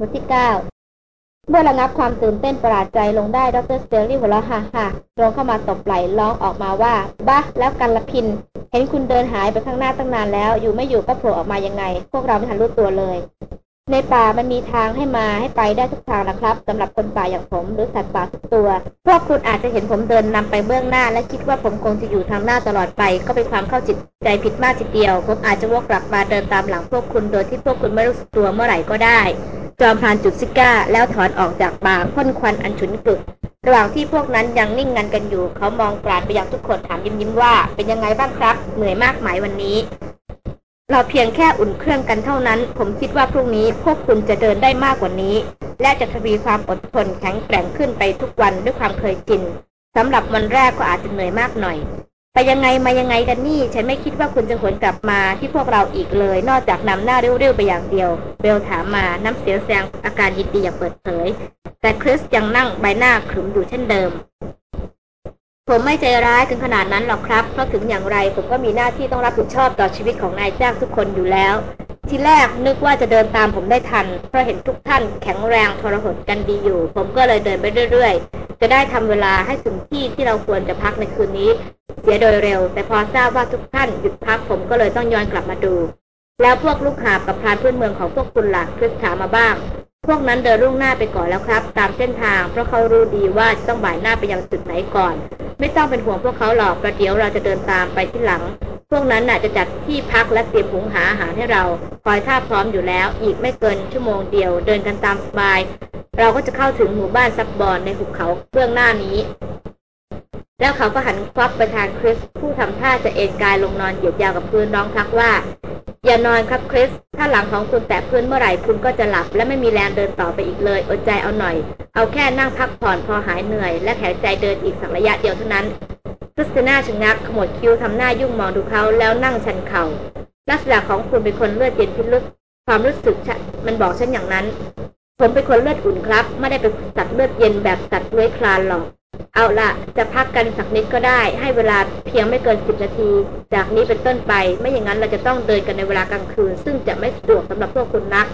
บทที่เก้าเมื่อระงับความตื่นเต้นประหลาดใจลงได้ดรสเตอรี่หัวเราะฮ่าฮ่าตรงเข้ามาตบไหล่ร้องออกมาว่าบ้าแล้วกันละพิน เห็นคุณเดินหายไปข้างหน้าตั้งนานแล้ว อยู่ไม่อยู่ก็โผล่ออกมายังไง พวกเราไม่ทันรู้ตัวเลย ในป่ามันมีทางให้มาให้ไปได้ทุกทางนะครับสำหรับคนป่าอย่างผมหรือสัตว์ป่าทุกตัว พวกคุณอาจจะเห็นผมเดินนำไปเบื้องหน้า และคิดว่าผมคงจะอยู่ทางหน้าตลอดไป ก็เป็นความเข้าจิตใจผิดมากทีเดียว ผมอาจจะวกกลับมาเดินตามหลังพวกคุณโดยที่พวกคุณไม่รู้สึกตัวเมื่อไหร่ก็ได้ จอมพานจุดซิก้า แล้วถอนออกจากปากพ่นควันอันฉุนกึก ระหว่างที่พวกนั้นยังนิ่งงันกันอยู่ เขามองกราดไปยังทุกคนถามยิ้มยิ้มว่า เป็นยังไงบ้างครับ เหนื่อยมากไหมวันนี้ เราเพียงแค่อุ่นเครื่องกันเท่านั้น ผมคิดว่าพรุ่งนี้พวกคุณจะเดินได้มากกว่านี้ และจะทวีความอดทนแข็งแกร่งขึ้นไปทุกวันด้วยความเคยชินสำหรับวันแรกก็อาจจะเหนื่อยมากหน่อย ไปยังไงมายังไงกันนี่ ฉันไม่คิดว่าคุณจะหวนกลับมาที่พวกเราอีกเลย นอกจากนำหน้าเร็วๆไปอย่างเดียว เบลถามมาน้ำเสียงแสดงอาการยินดีอย่างเปิดเผย แต่คริสยังนั่งใบหน้าขรึมอยู่เช่นเดิม ผมไม่ใจร้ายถึงขนาดนั้นหรอกครับ เพราะถึงอย่างไรผมก็มีหน้าที่ต้องรับผิดชอบต่อชีวิตของนายจ้างทุกคนอยู่แล้ว ทีแรกนึกว่าจะเดินตามผมได้ทัน เพราะเห็นทุกท่านแข็งแรงทรหดกันดีอยู่ ผมก็เลยเดินไปเรื่อยๆ จะได้ทำเวลาให้ถึงที่ที่เราควรจะพักในคืนนี้ เสียโดยเร็ว แต่พอทราบว่าทุกท่านหยุดพักผมก็เลยต้องย้อนกลับมาดู แล้วพวกลูกหาบกับพรานพื้นเมืองของพวกคุณหลักคริสถามมาบ้าง พวกนั้นเดินรุ่งหน้าไปก่อนแล้วครับ ตามเส้นทาง เพราะเขารู้ดีว่าจะต้องบ่ายหน้าไปยังจุดไหนก่อน ไม่ต้องเป็นห่วงพวกเขาหรอกประเดี๋ยวเราจะเดินตามไปที่หลัง พวกนั้นน่ะจะจัดที่พักและเตรียมหุงหาอาหารให้เราคอยท่าพร้อมอยู่แล้ว อีกไม่เกินชั่วโมงเดียว เดินกันตามสบาย เราก็จะเข้าถึงหมู่บ้านซับบอนในหุบเขาเบื้องหน้านี้ แล้วเขาก็หันควับไปทางคริสผู้ทำท่าจะเอนกายลงนอนเหยียดยาวกับพื้นร้องทักว่า อย่านอนครับคริสถ้าหลังของคุณแตะพื้นเมื่อไหร่คุณก็จะหลับ และไม่มีแรงเดินต่อไปอีกเลย อดใจเอาหน่อย เอาแค่นั่งพักผ่อนพอหายเหนื่อย และแข็งใจเดินอีกสักระยะเดียวเท่านั้นคริสติน่าชะงักขมวดคิ้วทำหน้ายุ่งมองดูเขาแล้วนั่งชันเขา่าลักษณะของคุณเป็นคนเลือดเย็นพิลึกความรู้สึกมันบอกฉันอย่างนั้น ผมเป็นคนเลือดอุ่นครับ ไม่ได้เป็นสัตว์เลือดเย็นแบบสัตว์เลื้อยคลานหรอก เอาละจะพักกันสักนิดก็ได้ ให้เวลาเพียงไม่เกินสิบนาที จากนี้เป็นต้นไป ไม่อย่างนั้นเราจะต้องเดินกันในเวลากลางคืน ซึ่งจะไม่สะดวกสำหรับพวกคุณนัก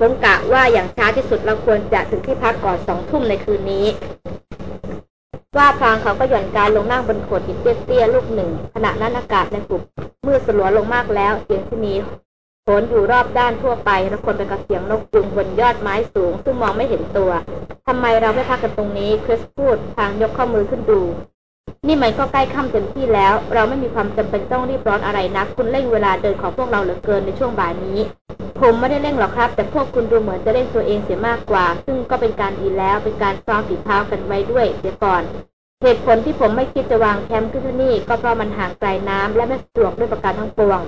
ผมกะว่าอย่างช้าที่สุดเราควรจะถึงที่พักก่อนสองทุ่มในคืนนี้ ว่าพลางเขาก็หย่อนกายลงนั่งบนโขดหินเตี้ยๆลูกหนึ่ง ขณะนั้นอากาศในหุบมืดสลัวลงมากแล้วเสียงชนี โหนอยู่รอบด้านทั่วไปแล้วคนเป็นกับเสียงนกยุงบนยอดไม้สูง ซึ่งมองไม่เห็นตัวทำไมเราไม่พักกันตรงนี้คริสพูดทางยกข้อมือขึ้นดู นี่มันก็ใกล้ค่ำเต็มที่แล้ว เราไม่มีความจำเป็นต้องรีบร้อนอะไรนัก คุณเร่งเวลาเดินของพวกเราเหลือเกินในช่วงบ่ายนี้ ผมไม่ได้เร่งหรอกครับ แต่พวกคุณดูเหมือนจะเร่งตัวเองเสียมากกว่า ซึ่งก็เป็นการดีแล้วเป็นการซ้อมฝีเท้ากันไว้ด้วยเสียก่อนเหตุผลที่ผมไม่คิดจะวางแคมป์ขึ้นที่นี่ก็เพราะมันห่างไกลน้ำและไม่สะดวกด้วยประการทั้งปวง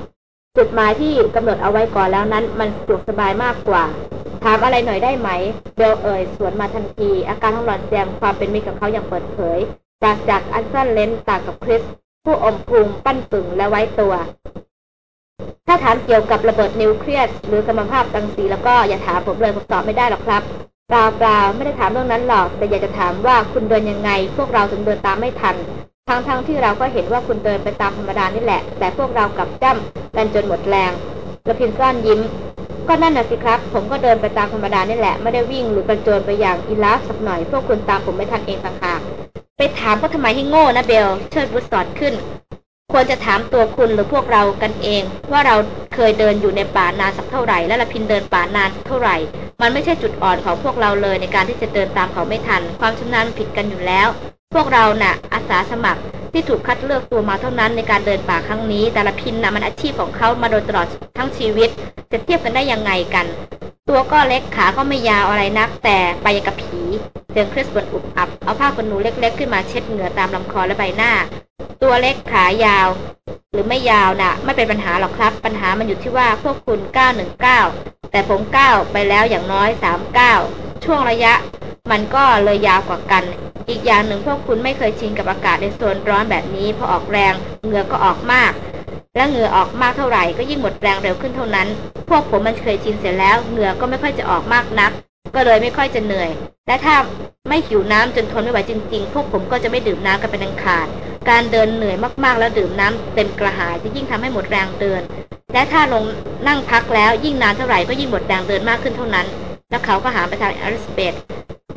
จุดหมายที่กำหนดเอาไว้ก่อนแล้วนั้น มันสะดวกสบายมากกว่า ถามอะไรหน่อยได้ไหมเบลเอ่ยสวนมาทันที อาการของหลอนแจงความเป็นมิตรกับเขาอย่างเปิดเผยปราศจากอันซ่อนเลนต่างกับคริสผู้อมภูมิปั้นปึงและไว้ตัว ถ้าถามเกี่ยวกับระเบิดนิวเคลียสหรือกรรมภาพตังสีแล้วก็อย่าถามผมเลยผมตอบไม่ได้หรอกครับเปล่าเปล่าไม่ได้ถามเรื่องนั้นหรอก แต่อยากจะถามว่าคุณเดินยังไง พวกเราถึงเดินตามไม่ทัน ทั้งๆทที่เราก็เห็นว่าคุณเดินไปตามธรรมดานี่แหละ แต่พวกเรากลับจ้ำกันจนหมดแรงแล้วพินซ่อนยิ้ม ก็นั่นน่ะสิครับ ผมก็เดินไปตามธรรมดานี่แหละ ไม่ได้วิ่งหรือกระโจนไปอย่างอีลาฟสักหน่อย พวกคุณตามผมไม่ทันเองต่างหาก ไปถามก็ทำไมให้โง่นะเบล เชิดบุตรสอดขึ้น ควรจะถามตัวคุณหรือพวกเรากันเอง ว่าเราเคยเดินอยู่ในป่านานสักเท่าไหร่ และละพินเดินป่านานเท่าไหร่ มันไม่ใช่จุดอ่อนของพวกเราเลยในการที่จะเดินตามเขาไม่ทัน ความชำนาญผิดกันอยู่แล้ว พวกเราน่ะ อาสาสมัครที่ถูกคัดเลือกตัวมาเท่านั้นในการเดินป่าครั้งนี้ แต่ละพินน่ะมันอาชีพของเขามาโดยตลอดทั้งชีวิต จะเทียบกันได้ยังไงกัน ตัวก็เล็กขาก็ไม่ยาวอะไรนัก แต่ไปยกับผีเสียงคริสบนอุบอับ เอาผ้าขนหนูเล็ก ๆ ขึ้นมาเช็ดเหงื่อตามลำคอและใบหน้า ตัวเล็กขายาว หรือไม่ยาวน่ะ ไม่เป็นปัญหาหรอกครับ ปัญหามันอยู่ที่ว่าพวกคุณ 919 แต่ผมก้าไปแล้วอย่างน้อย 39 ช่วงระยะ มันก็เลยยาวกว่ากัน อีกอย่างหนึ่งพวกคุณไม่เคยชินกับอากาศในโซนร้อนแบบนี้พอออกแรงเหงื่อก็ออกมาก และเหงื่อออกมากเท่าไหร่ก็ยิ่งหมดแรงเร็วขึ้นเท่านั้น พวกผมมันเคยชินเสร็จแล้วเหงื่อก็ไม่ค่อยจะออกมากนัก ก็เลยไม่ค่อยจะเหนื่อย และถ้าไม่หิวน้ำจนทนไม่ไหวจริงๆ พวกผมก็จะไม่ดื่มน้ำกันเป็นอันขาด การเดินเหนื่อยมากๆ แล้วดื่มน้ำเต็มกระหายจะยิ่งทำให้หมดแรงเดิน และถ้าลงนั่งพักแล้วยิ่งนานเท่าไหร่ก็ยิ่งหมดแรงเดินมากขึ้นเท่านั้น แล้วเขาก็หาไปทางอลิสเบธ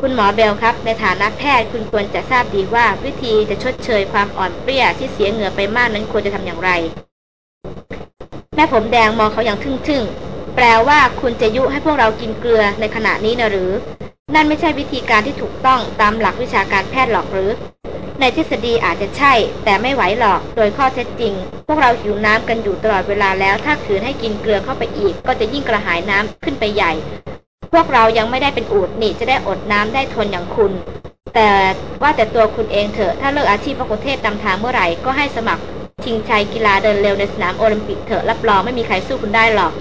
คุณหมอเบลครับ ในฐานะแพทย์คุณควรจะทราบดีว่าวิธีจะชดเชยความอ่อนเปรี้ยที่เสียเหงื่อไปมากนั้นควรจะทำอย่างไร แม่ผมแดงมองเขาอย่างทึ่งๆ แปลว่าคุณจะยุให้พวกเรากินเกลือในขณะนี้นะหรือ นั่นไม่ใช่วิธีการที่ถูกต้องตามหลักวิชาการแพทย์หรอกหรือ ในทฤษฎีอาจจะใช่ แต่ไม่ไหวหรอก โดยข้อเท็จจริง พวกเราหิวน้ำกันอยู่ตลอดเวลาแล้ว ถ้าขืนให้กินเกลือเข้าไปอีก ก็จะยิ่งกระหายน้ำขึ้นไปใหญ่ พวกเรายังไม่ได้เป็นอูดนี่จะได้อดน้ำได้ทนอย่างคุณ แต่ว่าแต่ตัวคุณเองเถอะ ถ้าเลิกอาชีพพระโคเทศนำทางเมื่อไหร่ก็ให้สมัครชิงชัยกีฬาเดินเร็วในสนามโอลิมปิกเถอะรับรองไม่มีใครสู้คุณได้หรอก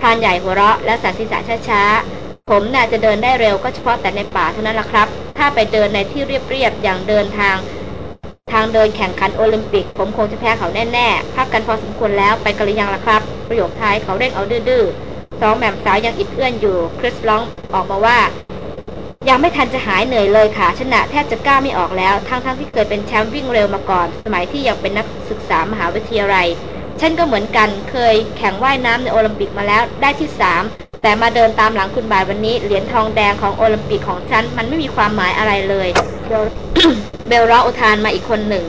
พานใหญ่หัวเราะและสันสิษะช้าๆ ผมน่าจะเดินได้เร็วก็เฉพาะแต่ในป่าเท่านั้นละครับ ถ้าไปเดินในที่เรียบๆอย่างเดินทาง ทางเดินแข่งขันโอลิมปิก ผมคงจะแพ้เขาแน่ๆพักกันพอสมควรแล้วไปกันหรือยังล่ะครับ ประโยคท้ายเขาเร่งเอาดื้อ สองแหม่มสาวยังอิดเอื้อนอยู่ คริสร้องออกมาว่า ยังไม่ทันจะหายเหนื่อยเลยค่ะชนะแทบจะกล้าไม่ออกแล้ว ทั้งๆทที่เคยเป็นแชมป์วิ่งเร็วมาก่อน สมัยที่ยังเป็นนักศึกษามหาวิทยาลัย ฉันก็เหมือนกันเคยแข่งว่ายน้ำในโอลิมปิกมาแล้วได้ที่สามแต่มาเดินตามหลังคุณบายวันนี้ เหรียญทองแดงของโอลิมปิกของฉัน มันไม่มีความหมายอะไรเลยเบลร้องอุทานมาอีกคนหนึ่ง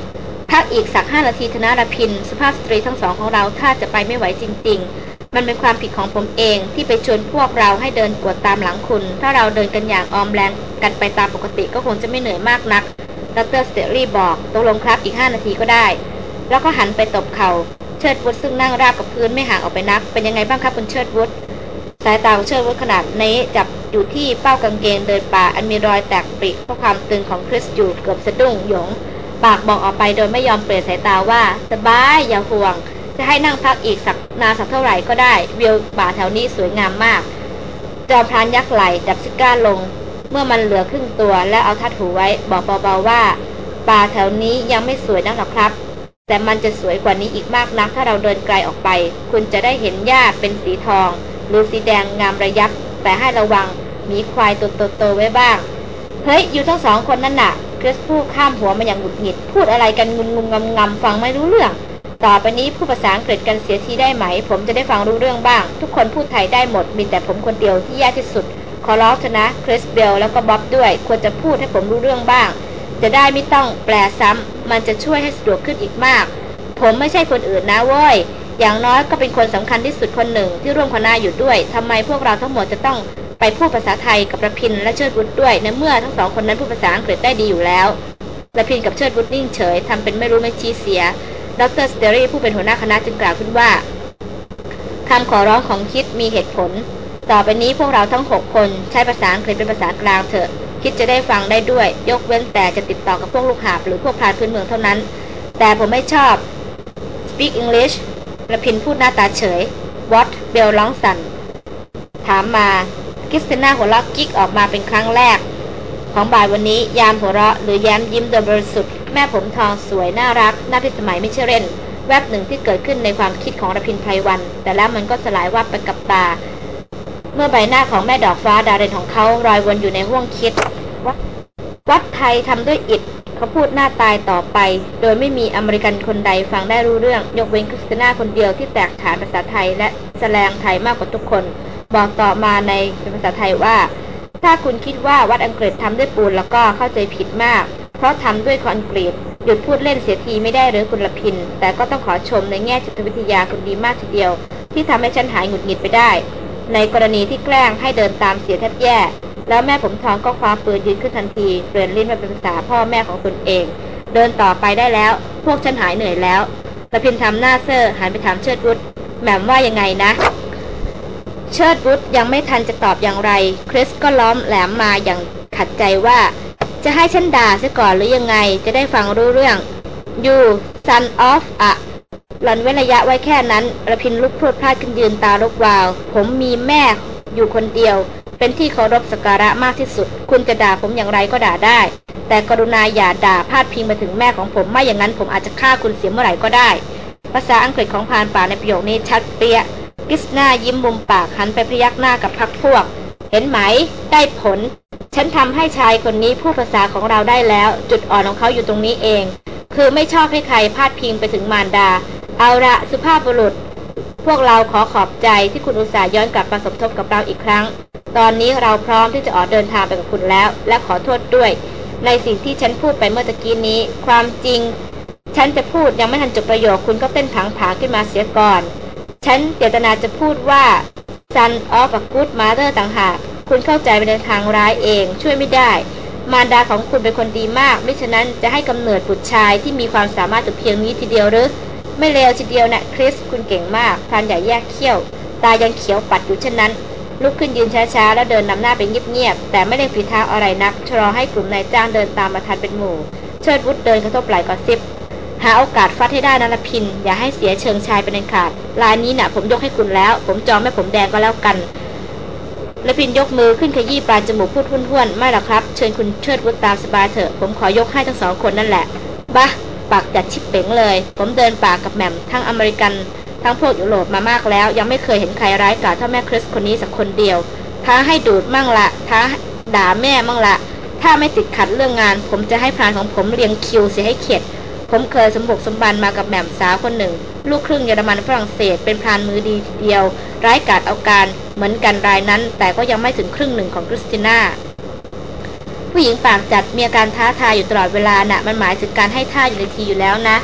พักอีกสักห้านาทีธนารพิน สภาพสตรีทั้งสองของเราถ้าจะไปไม่ไหวจริง ๆ มันเป็นความผิดของผมเองที่ไปชวนพวกเราให้เดินกวดตามหลังคุณ ถ้าเราเดินกันอย่างออมแรงกันไปตามปกติก็คงจะไม่เหนื่อยมากนัก ดรสเตอรี่บอกตกลงครับอีกห้านาทีก็ได้ แล้วก็หันไปตบเขา่า เชิดวุฒซึ่งนั่งราบกับพื้นไม่ห่างออกไปนัก เป็นยังไงบ้างครับคุณเชิดวุฒสายตาของเชิดวุฒขนาดนี้จับอยู่ที่เป้ากางเกงเดินป่าอันมีรอยแตกปริเพราะความตึงของคริสอยู่เกือบสะดุ้งหยง ปากบอกออกไปโดยไม่ยอมเปลี่ยนสายตาว่า สบายอย่าห่วง จะให้นั่งพักอีกสักนาสักเท่าไหร่ก็ได้วิวป่าแถวนี้สวยงามมากจอมพรานยักษ์ไหลดับซิก้าลง เมื่อมันเหลือครึ่งตัวแล้วเอาทัดหูไว้บอกเบาๆว่า ป่าแถวนี้ยังไม่สวยนักหรอกครับ แต่มันจะสวยกว่านี้อีกมากนักถ้าเราเดินไกลออกไป คุณจะได้เห็นหญ้าเป็นสีทอง หรือสีแดงงามระยับ แต่ให้ระวังมีควายตัวโตๆไว้บ้างเฮ้ยอยู่ทั้งสองคนนั่นน่ะคริสพูดข้ามหัวมาอย่างหงุดหงิด พูดอะไรกันงุนงุงงำๆฟังไม่รู้เรื่อง ต่อไปนี้ผู้ภาษาอังกฤษกันเสียทีได้ไหม ผมจะได้ฟังรู้เรื่องบ้าง ทุกคนพูดไทยได้หมด มีแต่ผมคนเดียวที่ยากที่สุด ขอร้องเถอะนะคริสเบลแล้วก็บ๊อบด้วย ควรจะพูดให้ผมรู้เรื่องบ้าง จะได้ไม่ต้องแปลซ้ำมันจะช่วยให้สะดวกขึ้นอีกมาก ผมไม่ใช่คนอื่นนะเว้ยอย่างน้อยก็เป็นคนสำคัญที่สุดคนหนึ่งที่ร่วมคณะอยู่ด้วยทำไมพวกเราทั้งหมดจะต้องไปพูดภาษาไทยกับระพินและเชิดวุธด้วยในเมื่อทั้งสองคนนั้นพูดภาษาอังกฤษได้ดีอยู่แล้วระพินกับเชิดวุธนิ่งเฉยทำเป็นไม่รู้ไม่ชี้เสีย ดร.สแตนลีย์ผู้เป็นหัวหน้าคณะจึงกล่าวขึ้นว่าคำขอร้องของคิดมีเหตุผล ต่อไปนี้พวกเราทั้งหกคนใช้ภาษาอังกฤษเป็นภาษากลางเถอะ คิดจะได้ฟังได้ด้วย ยกเว้นแต่จะติดต่อกับพวกลูกหาบหรือพวกพรานพื้นเมืองเท่านั้น แต่ผมไม่ชอบ speak English ระพินพูดหน้าตาเฉย what เบลร้องสั่นถามมาคริสติน่าหัวเราะกิ๊กออกมาเป็นครั้งแรก ของบ่ายวันนี้ยามหัวเราะหรือแย้มยิ้มโดยบริสุทธิ์ แม่ผมทองสวยน่ารักน่าพิสมัยไม่เชื่อเล่น แวบหนึ่งที่เกิดขึ้นในความคิดของรพินไพรวัน แต่แล้วมันก็สลายวับไปกับตา เมื่อใบหน้าของแม่ดอกฟ้าดาเรนของเขารอยวนอยู่ในห้วงคิดวัดไทยทำด้วยอิฐเขาพูดหน้าตายต่อไป โดยไม่มีอเมริกันคนใดฟังได้รู้เรื่อง ยกเว้นคริสติน่าคนเดียวที่แตกฐานภาษาไทยและแสดงไทยมากกว่าทุกคน บอกต่อมาในภาษาไทยว่า ถ้าคุณคิดว่าวัดอังกฤษทำด้วยปูนแล้วก็เข้าใจผิดมาก เพราะทำด้วยคอนกรีตหยุดพูดเล่นเสียทีไม่ได้หรือคุณละพิน แต่ก็ต้องขอชมในแง่จิตวิทยาคุณดีมากทีเดียว ที่ทำให้ฉันหายหงุดหงิดไปได้ ในกรณีที่แกล้งให้เดินตามเสียแทบแย่ แล้วแม่ผมทองก็คว้าปืนยืนขึ้นทันทีเปลี่ยนลิ้นมาเป็นภาษาพ่อแม่ของตนเอง เดินต่อไปได้แล้ว พวกฉันหายเหนื่อยแล้วละพินทำหน้าเซ่อหันไปถามเชิดบุตรแหม่มว่ายังไงนะเชิดบุตรยังไม่ทันจะตอบอย่างไร คริสก็ล้อมแหลมมาอย่างขัดใจว่า จะให้ฉันด่าซะก่อนหรือยังไง จะได้ฟังรู้เรื่อง you son of อะหล่อนเว้นระยะไว้แค่นั้นระพินลุกพรวดพลาดขึ้นยืนตาลุกวาว ผมมีแม่อยู่คนเดียว เป็นที่เคารพสักการะมากที่สุด คุณจะด่าผมอย่างไรก็ด่าได้ แต่กรุณาอย่าด่าพาดพิงมาถึงแม่ของผมไม่อย่างนั้นผมอาจจะฆ่าคุณเสียเมื่อไหร่ก็ได้ ภาษาอังกฤษของพานป่าในประโยคนี้ชัดเปรี้ยกิสนายิ้มมุมปากหันไปพยักหน้ากับพักพวก เห็นไหม ได้ผล ฉันทำให้ชายคนนี้พูดภาษาของเราได้แล้ว จุดอ่อนของเขาอยู่ตรงนี้เอง คือไม่ชอบให้ใครพาดพิงไปถึงมารดา เอาละสุภาพบุรุษ พวกเราขอขอบใจที่คุณอุตส่าห์ย้อนกลับมาสมทบกับเราอีกครั้ง ตอนนี้เราพร้อมที่จะออกเดินทางไปกับคุณแล้ว และขอโทษด้วย ในสิ่งที่ฉันพูดไปเมื่อตะกี้นี้ ความจริง ฉันจะพูดยังไม่ทันจบประโยคคุณก็เต้นผังผาขึ้นมาเสียก่อน ฉันเจตนาจะพูดว่า son of a good mother ต่างหาก คุณเข้าใจไปในทางร้ายเอง ช่วยไม่ได้ มารดาของคุณเป็นคนดีมาก ไม่ฉะนั้นจะให้กำเนิดบุตรชายที่มีความสามารถถึงเพียงนี้ทีเดียวหรือ ไม่เลวทีเดียวนะคริส คุณเก่งมากพรานใหญ่แยกเขี้ยว ตายังเขียวปัดอยู่เช่นนั้น ลุกขึ้นยืนช้าๆ แล้วเดินนำหน้าไปเงียบๆ แต่ไม่ได้ฝีเท้าอะไรนักชะลอให้กลุ่มนายจ้างเดินตามมาทันเป็นหมู่ เชิดวุฒเดินกระทบไหล่ก่อนซิบ หาโอกาสฟัดให้ได้นะละพิน อย่าให้เสียเชิงชายเป็นอันขาดลายนี้นะ่ะ ผมยกให้คุณแล้ว ผมจองแม่ผมแดงก็แล้วกันละพินยกมือขึ้นขยี้ปลายจมูกพูดห้วนๆไม่หรอกครับ เชิญคุณเชิดวุฒตามสบายเถอะ ผมขอยกให้ทั้งสองคนนั่นแหละบะปากจัดชิบเป๋งเลย ผมเดินป่ากับแหม่มทั้งอเมริกันทั้งพวกยุโรปมามากแล้ว ยังไม่เคยเห็นใครร้ายกาจเท่าแม่คริสคนนี้สักคนเดียว ท้าให้ดูดมั่งละท้าด่าแม่มั่งละ ถ้าไม่ติดขัดเรื่องงาน ผมจะให้พรานของผมเรียงคิวเสียให้เข็ด ผมเคยสมบุกสมบันมากับแหม่มสาวคนหนึ่ง ลูกครึ่งเยอรมันฝรั่งเศสเป็นพรานมือดีทีเดียว ร้ายกาจเอาการเหมือนกันรายนั้น แต่ก็ยังไม่ถึงครึ่งหนึ่งของคริสติน่าผู้หญิงปากจัดมีอาการท้าทายอยู่ตลอดเวลานะ่ะ มันหมายถึงการให้ท่าอยู่ในทีอยู่แล้วนะ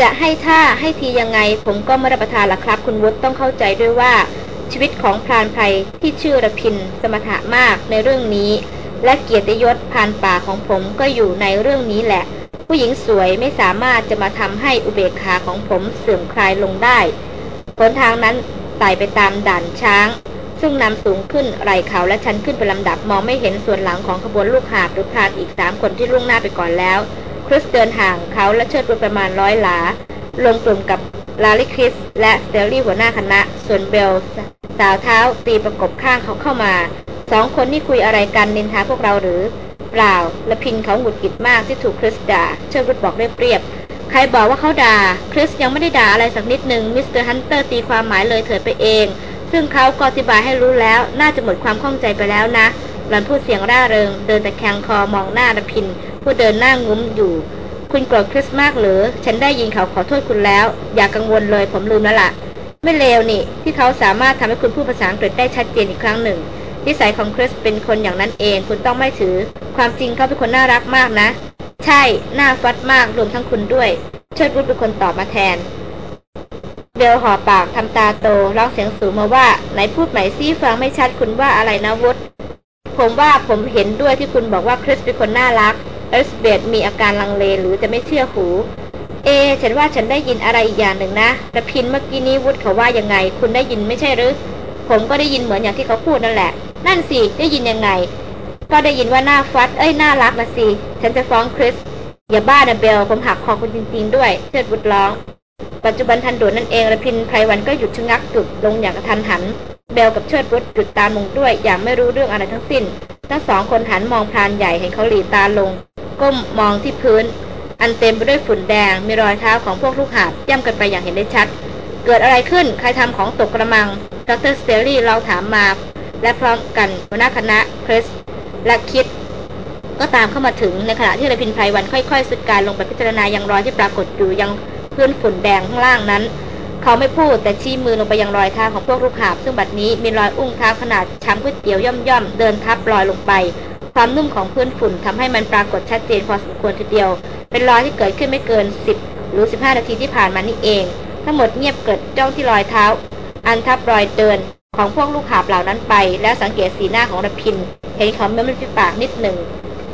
จะให้ท่าให้ทียังไง ผมก็ไม่รับประทานละครับ คุณวุฒิต้องเข้าใจด้วยว่า ชีวิตของพรานไพรที่ชื่อระพิน สมถะมากในเรื่องนี้ และเกียรติยศพรานป่าของผมก็อยู่ในเรื่องนี้แหละ ผู้หญิงสวยไม่สามารถจะมาทำให้อุเบกขาของผมเสื่อมคลายลงได้ผลทางนั้นไต่ไปตามด่านช้าง ซึ่งนำสูงขึ้นไหลเขาและชันขึ้นเป็นลำดับมองไม่เห็นส่วนหลังของขบวนลูกหาบหรือพรานอีกสามคนที่ล่วงหน้าไปก่อนแล้วคริสเดินห่างเขาและเชิดรถประมาณร้อยหลา ลงกลุ่มกับลาลิคริส และสแตนลีย์หัวหน้าคณะ ส่วนเบลสาวเท้าตีประกบข้างเขาเข้ามา สองคนนี่คุยอะไรกันนินทาพวกเราหรือ เปล่าระพินเขาหงุดหงิดมากที่ถูกคริสด่าเชิดวุธบอกเรียบๆใครบอกว่าเขาด่า คริสยังไม่ได้ด่าอะไรสักนิดหนึ่ง Mister Hunter ตีความหมายเลยเถิดไปเอง ซึ่งเขาก็อธิบายให้รู้แล้ว น่าจะหมดความข้องใจไปแล้วนะหล่อนพูดเสียงร่าเริง เดินตะแคงคอมองหน้าระพิน ผู้เดินหน้างุ้มอยู่ คุณโกรธคริสมากหรือ ฉันได้ยินเขาขอโทษคุณแล้ว อย่ากกังวลเลยผมลืมแล้วละ่ะ ไม่เลวนี่ ที่เขาสามารถทำให้คุณพูดภาษาอังกฤษได้ชัดเจนอีกครั้งหนึ่ง นิสัยของคริสเป็นคนอย่างนั้นเองคุณต้องไม่ถือ ความจริงเขาเป็นคนน่ารักมากนะ ใช่น่าฟัดมากรวมทั้งคุณด้วยเชิดวุฒเป็นคนตอบมาแทนเบลห่อปากทำตาโตร้องเสียงสูงมาว่า ไหนพูดใหม่ซิฟังไม่ชัดคุณว่าอะไรนะวุฒผมว่าผมเห็นด้วยที่คุณบอกว่าคริสเป็นคนน่ารักเอสเบดมีอาการลังเลหรือจะไม่เชื่อหู เอ ฉันว่าฉันได้ยินอะไรอีกอย่างหนึ่งนะแต่พินเมื่อกี้นี้วุฒเขาว่ายังไง คุณได้ยินไม่ใช่หรือ ผมก็ได้ยินเหมือนอย่างที่เขาพูดนั่นแหละ นั่นสิ ได้ยินยังไง ก็ได้ยินว่าหน้าฟัด เอ้ย น่ารักนะสิ ฉันจะฟ้องคริส อย่าบ้านะเบล ผมหักคอคุณจริง ๆ ด้วย เชิดวุฒร้อง ปัจจุบันทันด่วนนั่นเองระพินไพรวันก็หยุดชะงักจุดลงอย่างกระทันหัน เบลกับเชิดวุฒหยุดตามลงด้วย อย่างไม่รู้เรื่องอะไรทั้งสิ้น ทั้งสองคนหันมองพรานใหญ่เห็นเขาหลีตาลง ก้มมองที่พื้น อันเต็มไปด้วยฝุ่นแดง มีรอยเท้าของพวกลูกหาบย่ำกันไปอย่างเห็นได้ชัด เกิดอะไรขึ้น ใครทำของตกกระมัง ดรสเตลลี่เราถามมา และพร้อมกันหัวหน้าคณะคริสและคิด ก็ตามเข้ามาถึงในขณะที่ระพินไพรวันค่อยๆ สุดการลงไปพิจารณายังรอยที่ปรากฏอยู่ยังพื้นฝุ่นแดงข้างล่างนั้น เขาไม่พูดแต่ชี้มือลงไปยังรอยเท้าของพวกลูกหาบซึ่งบัดนี้มีรอยอุ้งเท้าขนาดชามก๋วยเตี๋ยวย่อมๆเดินทับรอยลงไปความนุ่มของพื้นฝุ่นทำให้มันปรากฏชัดเจนพอสมควรทีเดียว เป็นรอยที่เกิดขึ้นไม่เกิน 10 หรือ 15 นาทีที่ผ่านมานี่เอง ทั้งหมดเงียบเกิดจ้องที่รอยเท้า อันทับรอยเดินของพวกลูกหาบเหล่านั้นไป แล้วสังเกตสีหน้าของระพิน เห็นเขาเม้มริมฝีปากนิดหนึ่ง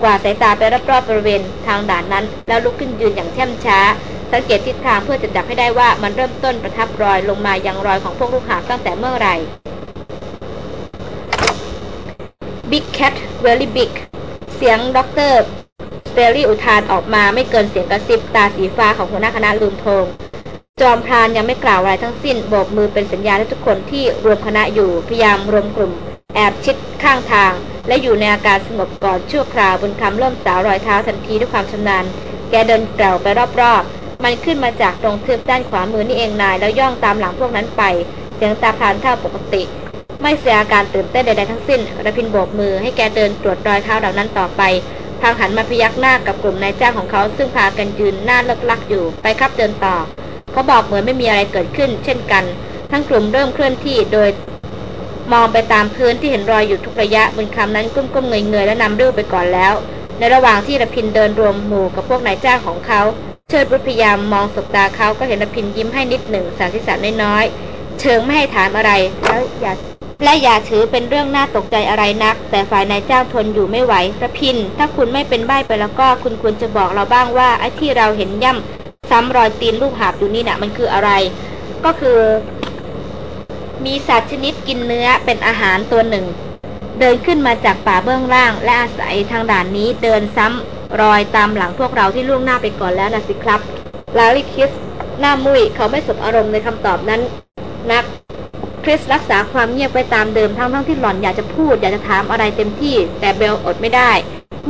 กว่าสายตาไปรอบๆบริเวณทางด่านนั้น แล้วลุกขึ้นยืนอย่างแช่มช้า สังเกตทิศทางเพื่อจะจับให้ได้ว่ามันเริ่มต้นประทับรอยลงมายังรอยของพวกลูกหาบตั้งแต่เมื่อไหร่ Big Cat Very Big เสียงด็อกเตอร์สแตนลีย์อุทานออกมาไม่เกินเสียงกระซิบตาสีฟ้าของหัวหน้าคณะลืมโพลง จอมพรานยังไม่กล่าวอะไรทั้งสิ้นโบกมือเป็นสัญญาณให้ทุกคนที่ร่วมคณะอยู่พยายามรวมกลุ่ม แอบชิดข้างทาง และอยู่ในอาการสงบก่อนชั่วคราวบุญคำเริ่มสาวรอยเท้าทันทีด้วยความชำนาญ แกเดินกล่าวไปรอบๆ มันขึ้นมาจากตรงทึบด้านขวามือนี่เองนาย แล้วย่องตามหลังพวกนั้นไป เสียงตาพรานเท่าปกติ ไม่เสียอาการตื่นเต้นใดๆทั้งสิ้นระพินโบกมือให้แกเดินตรวจรอยเท้าเหล่านั้นต่อไปพางหันมาพยักหน้ากับกลุ่มนายจ้างของเขาซึ่งพากันยืนหน้าเลิกลักอยู่ไปครับเดินต่อ เขาบอกเหมือนไม่มีอะไรเกิดขึ้น เช่นกัน ทั้งกลุ่มเริ่มเคลื่อนที่โดยมองไปตามพื้นที่เห็นรอยอยู่ทุกระยะบนคำนั้นก้มๆเงยๆและนำเรื่องไปก่อนแล้ว ในระหว่างที่ระพินเดินรวมหมู่กับพวกนายจ้างของเขา เชิดบุพยายามมองสบตาเขาก็เห็นระพินยิ้มให้นิดหนึ่งสารทิสันน้อยๆเชิงไม่ให้ถามอะไรแล้วอย่าและอย่าถือเป็นเรื่องน่าตกใจอะไรนัก แต่ฝ่ายนายจ้างทนอยู่ไม่ไหวระพิน ถ้าคุณไม่เป็นใบ้ไปแล้วก็คุณควรจะบอกเราบ้างว่าไอ้ที่เราเห็นย่ำ ซ้ำรอยตีนลูกหาบอยู่นี่นะ่ะมันคืออะไร ก็คือ มีสัตว์ชนิดกินเนื้อเป็นอาหารตัวหนึ่ง เดินขึ้นมาจากป่าเบื้องล่าง และอาศัยทางด่านนี้เดินซ้ำรอยตามหลังพวกเราที่ล่วงหน้าไปก่อนแล้วนะสิครับ ลาลิคิสหน้ามุ่ยเขาไม่สบอารมณ์ในคำตอบนั้น นักคริสรักษาความเงียบไว้ตามเดิมทั้งทั้งที่หล่อนอยากจะพูดอยากจะถามอะไรเต็มที่ แต่เบลอดไม่ได้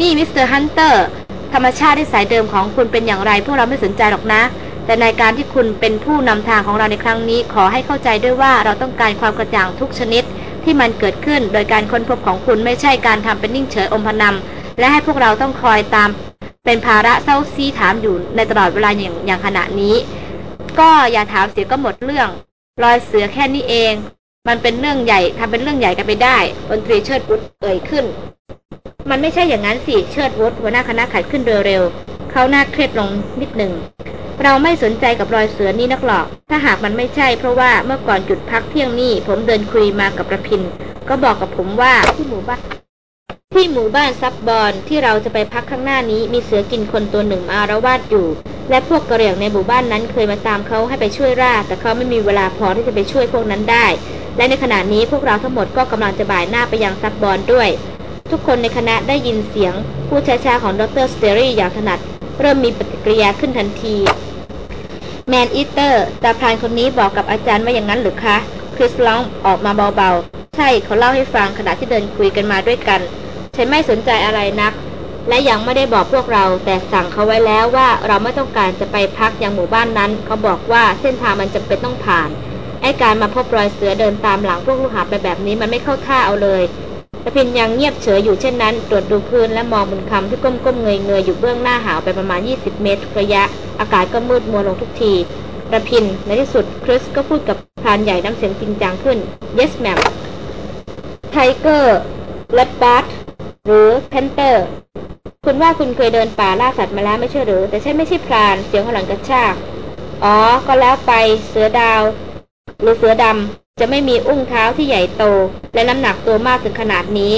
นี่ Mister Hunter ธรรมชาตินิสัยเดิมของคุณเป็นอย่างไร พวกเราไม่สนใจหรอกนะ แต่ในการที่คุณเป็นผู้นำทางของเราในครั้งนี้ ขอให้เข้าใจด้วยว่าเราต้องการความกระจ่างทุกชนิด ที่มันเกิดขึ้น โดยการค้นพบของคุณไม่ใช่การทำเป็นนิ่งเฉยอมพนำและให้พวกเราต้องคอยตาม เป็นภาระเศร้าซีถามอยู่ในตลอดเวลาอย่างอย่างขณะนี้ ก็อย่าถามเสียก็หมดเรื่องรอยเสือแค่นี้เอง มันเป็นเรื่องใหญ่ทำเป็นเรื่องใหญ่กันไปได้พลตรีเชิดวุฒเอ่ยขึ้น มันไม่ใช่อย่างนั้นสิ เชิดวุฒหัวหน้าคณะขัดขึ้นโดยเร็วเขาหน้าเครียดลงนิดหนึ่ง เราไม่สนใจกับรอยเสือนี่นักหรอก ถ้าหากมันไม่ใช่เพราะว่าเมื่อก่อนจุดพักเที่ยงนี่ผมเดินคุยมากับประพิน ก็บอกกับผมว่าที่หมู่บ้านที่หมู่บ้านซับบอนที่เราจะไปพักข้างหน้านี้มีเสือกินคนตัวหนึ่งอาละวาดอยู่ และพวกกระเหรี่ยงในหมู่บ้านนั้นเคยมาตามเขาให้ไปช่วยล่าแต่เขาไม่มีเวลาพอที่จะไปช่วยพวกนั้นได้ และในขณะนี้พวกเราทั้งหมดก็กำลังจะบ่ายหน้าไปยังซับบอลด้วย ทุกคนในคณะได้ยินเสียง พูดช้าๆของดร.สแตนลี่อย่างถนัด เริ่มมีปฏิกิริยาขึ้นทันที man-eater ตาพรานคนนี้บอกกับอาจารย์ว่าอย่างนั้นหรือคะ คริสล้องออกมาเบาๆ ใช่เขาเล่าให้ฟังขณะที่เดินคุยกันมาด้วยกัน ฉันไม่สนใจอะไรนัก และยังไม่ได้บอกพวกเรา แต่สั่งเขาไว้แล้วว่าเราไม่ต้องการจะไปพักยังหมู่บ้านนั้น เขาบอกว่าเส้นทางมันจำเป็นต้องผ่านไอการมาพบรอยเสือเดินตามหลังพวกลูกหาไปแบบนี้มันไม่เข้าท่าเอาเลย ตะพินยังเงียบเฉยอยู่เช่นนั้น ตรวจดูพื้นและมองบนคำที่ก้มๆเงยเงยอยู่เบื้องหน้าหาวไปประมาณ 20 เมตรระยะ อากาศก็มืดมัวลงทุกทีระพินในที่สุดคริสก็พูดกับพรานใหญ่น้ำเสียงจริงจังขึ้น yes ma'am tiger leopard หรือ panther คุณว่าคุณเคยเดินป่าล่าสัตว์มาแล้วไม่ใช่หรือ แต่ใช่ไม่ใช่พราน เสียงหลังกระชาก อ๋อ ก็แล้วไปเสือดาว หรือเสือดำ จะไม่มีอุ้งเท้าที่ใหญ่โต และน้ำหนักตัวมากถึงขนาดนี้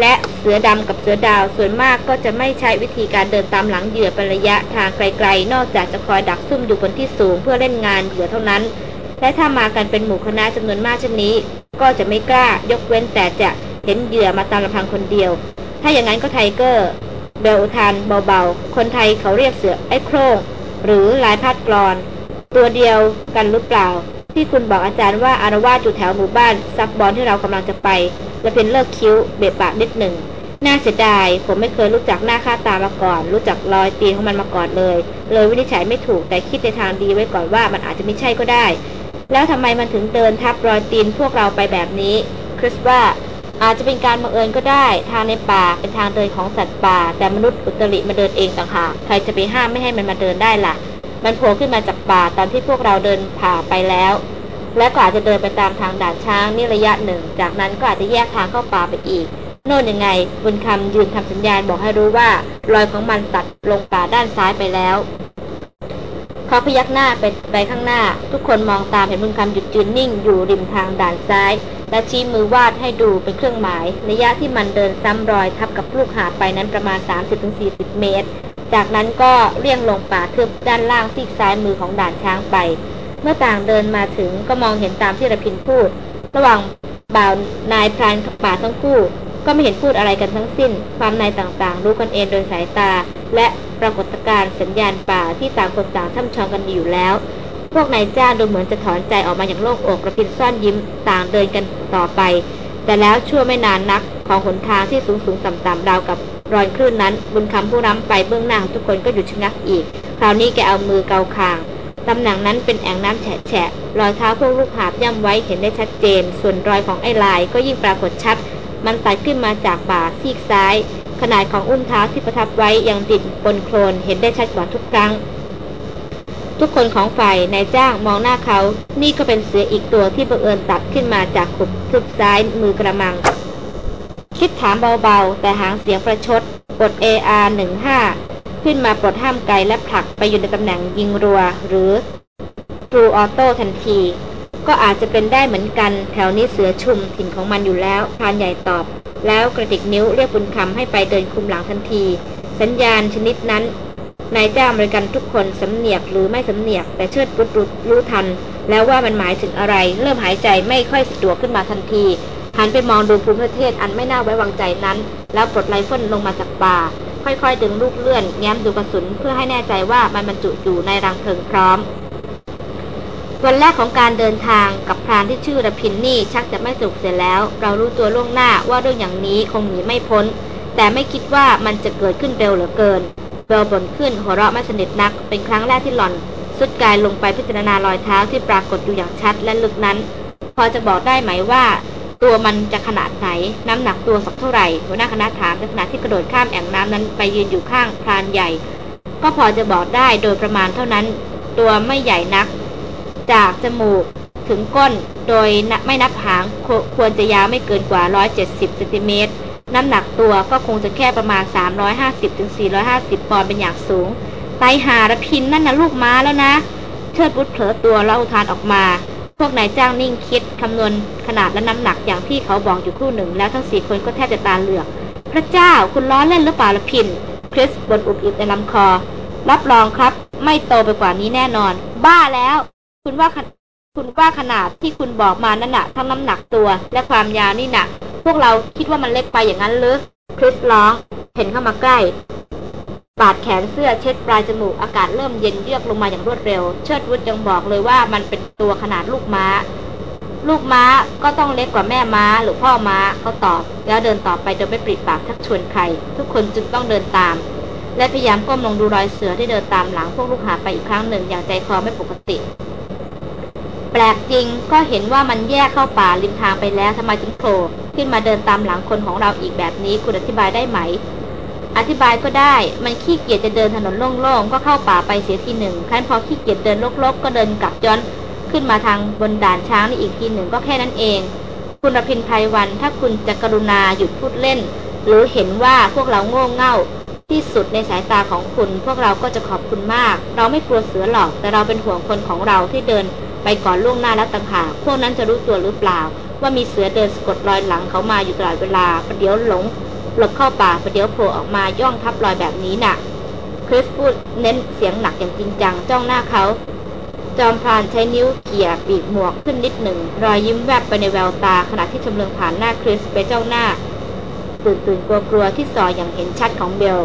และเสือดำกับเสือดาวส่วนมากก็จะไม่ใช้วิธีการเดินตามหลังเหยื่อเป็นระยะทางไกลๆ นอกจากจะคอยดักซุ่มอยู่บนที่สูงเพื่อเล่นงานเหยื่อเท่านั้น และถ้ามากันเป็นหมู่คณะจำนวนมากเช่นนี้ ก็จะไม่กล้ายกเว้นแต่จะเห็นเหยื่อมาตามลำพังคนเดียว ถ้าอย่างนั้นก็ tiger เบลครางเบาๆ คนไทยเขาเรียกเสือไอ้โคร่งหรือลายพาดกลอน ตัวเดียวกันหรือเปล่า ที่คุณบอกอาจารย์ว่าอาละวาดอยู่แถวหมู่บ้านซับบอลที่เรากำลังจะไปและเป็นเลิกคิ้วเบะปากนิดหนึ่งน่าเสียดาย ผมไม่เคยรู้จักหน้าค่าตามาก่อน รู้จักรอยตีนของมันมาก่อนเลย เลยวินิจฉัยไม่ถูกแต่คิดในทางดีไว้ก่อนว่ามันอาจจะไม่ใช่ก็ได้ แล้วทำไมมันถึงเดินทับรอยตีนพวกเราไปแบบนี้คริสว่าอาจจะเป็นการบังเอิญก็ได้ ทางในป่าเป็นทางเดินของสัตว์ป่า แต่มนุษย์อุตริมาเดินเองต่างหากใครจะไปห้ามไม่ให้มันมาเดินได้ล่ะ มันโผล่ขึ้นมาจากป่าตอนที่พวกเราเดินผ่าไปแล้ว และก็อาจจะเดินไปตามทางด่านช้างนี่ระยะหนึ่ง จากนั้นก็อาจจะแยกทางเข้าป่าไปอีก โน่นยังไง บุญคำยืนทำสัญญาณบอกให้รู้ว่ารอยของมันตัดลงป่าด้านซ้ายไปแล้วเขาพยักหน้าไปไปข้างหน้า ทุกคนมองตามเห็นบุญคำหยุดยืนนิ่งอยู่ริมทางด่านซ้าย และชี้มือวาดให้ดูเป็นเครื่องหมาย ระยะที่มันเดินซ้ำรอยทับกับลูกหาไปนั้นประมาณ 30-40 เมตร จากนั้นก็เลี่ยงลงป่าทึบด้านล่างซีกซ้ายมือของด่านช้างไป เมื่อต่างเดินมาถึงก็มองเห็นตามที่ระพินพูด ระหว่างบ่าวนายพรานป่าทั้งคู่ ก็ไม่เห็นพูดอะไรกันทั้งสิ้น ความในต่างๆ รู้กันเองโดยสายตา และปรากฏการณ์สัญญาณป่าที่ต่างคนต่างท่ำชองกันอยู่แล้ว พวกนายจ้างดูเหมือนจะถอนใจออกมาอย่างโล่งอกระพินซ่อนยิ้มต่างเดินกันต่อไป แต่แล้วชั่วไม่นานนักของหนทางที่สูงสูงต่ำต่ำราวกับ รอยคลื่นนั้น บุญคำผู้รำไปเบื้องหน้าทุกคนก็หยุดชะงักอีก คราวนี้แกเอามือเกาคางตำแหน่งนั้นเป็นแอ่งน้ำแฉะรอยเท้าพวกลูกหาบย่ำไว้เห็นได้ชัดเจน ส่วนรอยของไอ้ลายก็ยิ่งปรากฏชัด มันไต่ขึ้นมาจากบ่าซีกซ้าย ขนาดของอุ้มเท้าที่ประทับไว้ยังติดบนโคลนเห็นได้ชัดกว่าทุกครั้ง ทุกคนของฝ่ายนายจ้างมองหน้าเขา นี่ก็เป็นเสืออีกตัวที่บังเอิญตัดขึ้นมาจากขุบทุบซ้ายมือกระมัง คิดถามเบาๆ แต่หางเสียงประชดกด AR 15 ขึ้นมาปลดห้ามไกลและผลักไปอยู่ในตำแหน่งยิงรัว หรือ True Auto ทันที ก็อาจจะเป็นได้เหมือนกันแถวนี้เสือชุมถิ่นของมันอยู่แล้วพรานใหญ่ตอบ แล้วกระดิกนิ้วเรียกบุญคำให้ไปเดินคุมหลังทันที สัญญาณชนิดนั้นนายเจ้างบริการทุกคนสำเนียกหรือไม่สำเนียก แต่เชิดรุดรู้ทัน แล้วว่ามันหมายถึงอะไร เริ่มหายใจไม่ค่อยสะดวกขึ้นมาทันที หันไปมองดูภูมิประเทศอันไม่น่าไว้วางใจนั้น แล้วปลดไรเฟิลลงมาจากบ่า ค่อยๆ ดึงลูกเลื่อน แง้มดูกระสุนเพื่อให้แน่ใจว่ามันบรรจุอยู่ในรังเพลิงพร้อม วันแรกของการเดินทางกับพรานที่ชื่อระพินนี่ชักจะไม่สนุกเสียแล้ว เรารู้ตัวล่วงหน้าว่าเรื่องอย่างนี้คงหนีไม่พ้น แต่ไม่คิดว่ามันจะเกิดขึ้นเร็วเหลือเกินเบลบ่นขึ้นหัวเราะไม่สนิทนักเป็นครั้งแรกที่หล่อนทรุดกายลงไปพิจารณารอยเท้าที่ปรากฏอยู่อย่างชัดและลึกนั้น พอจะบอกได้ไหมว่า ตัวมันจะขนาดไหน น้ำหนักตัวสักเท่าไหร่หัวหน้าคณะถามในขณะที่กระโดดข้ามแอ่งน้ำนั้นไปยืนอยู่ข้างพรานใหญ่ ก็พอจะบอกได้โดยประมาณเท่านั้น ตัวไม่ใหญ่นัก จากจมูกถึงก้นโดยไม่นับหางควรจะยาวไม่เกินกว่า 170เซนติเมตรน้ำหนักตัวก็คงจะแค่ประมาณ 350-450 ปอนด์เป็นอย่างสูงไตหาระพินนั่นนะลูกม้าแล้วนะ เชิดบุตรเผลอตัวแล้วอุทานออกมา พวกนายจ้างนิ่งคิดคำนวณขนาดและน้ำหนักอย่างที่เขาบอกอยู่ครู่หนึ่ง แล้วทั้งสี่คนก็แทบจะตาเหลือก พระเจ้าคุณล้อเล่นหรือเปล่าละพินคริสบนอุบอิบในลำคอ รับรองครับ ไม่โตไปกว่านี้แน่นอน บ้าแล้ว คุณว่าคุณว่าขนาดที่คุณบอกมานั่นนะทั้งน้ำหนักตัวและความยาวนี่น่ะพวกเราคิดว่ามันเล็กไปอย่างนั้นหรือคริสร้องเห็นเข้ามาใกล้ ปาดแขนเสื้อเช็ดปลายจมูกอากาศเริ่มเย็นเยือกลงมาอย่างรวดเร็ว เชิดวุฒยังบอกเลยว่ามันเป็นตัวขนาดลูกม้า ลูกม้าก็ต้องเล็กกว่าแม่ม้าหรือพ่อม้าเขาตอบ แล้วเดินต่อไปโดยไม่ปริปากทักชวนใคร ทุกคนจึงต้องเดินตาม และพยายามก้มลงดูรอยเสือที่เดินตามหลังพวกลูกหาไปอีกครั้งหนึ่งอย่างใจคอไม่ปกติ แปลกจริงก็เห็นว่ามันแยกเข้าป่าริมทางไปแล้วทำไมถึงโผล่ขึ้นมาเดินตามหลังคนของเราอีกแบบนี้คุณอธิบายได้ไหม อธิบายก็ได้ มันขี้เกียจจะเดินถนนโล่งๆ ก็เข้าป่าไปเสียทีหนึ่งคันพอขี้เกียจเดินลกๆ ก็เดินกลับย้อนขึ้นมาทางบนด่านช้างนี่อีกทีหนึ่งก็แค่นั้นเอง คุณรพินไพรวัน ถ้าคุณจะกรุณาหยุดพูดเล่น หรือเห็นว่าพวกเราโง่เง่า ที่สุดในสายตาของคุณ พวกเราก็จะขอบคุณมาก เราไม่กลัวเสือหรอก แต่เราเป็นห่วงคนของเราที่เดินไปก่อนล่วงหน้าแล้วต่างหาก พวกนั้นจะรู้ตัวหรือเปล่า ว่ามีเสือเดินสะกดรอยหลังเขามาอยู่ตลอดเวลาประเดี๋ยวหลง หลบเข้าป่าประเดี๋ยวโผล่ออกมาย่องทับรอยแบบนี้นะ่ะ คริสพูดเน้นเสียงหนักอย่างจริงจังจ้องหน้าเขา จอมพรานใช้นิ้วเกี่ยปีกหมวกขึ้นนิดหนึ่ง รอยยิ้มแวบไปในแววตาขณะที่ชำเลืองผ่านหน้าคริสไปเจ้าหน้า ตื่นตื่นกลัวกลัวที่สออย่างเห็นชัดของเบล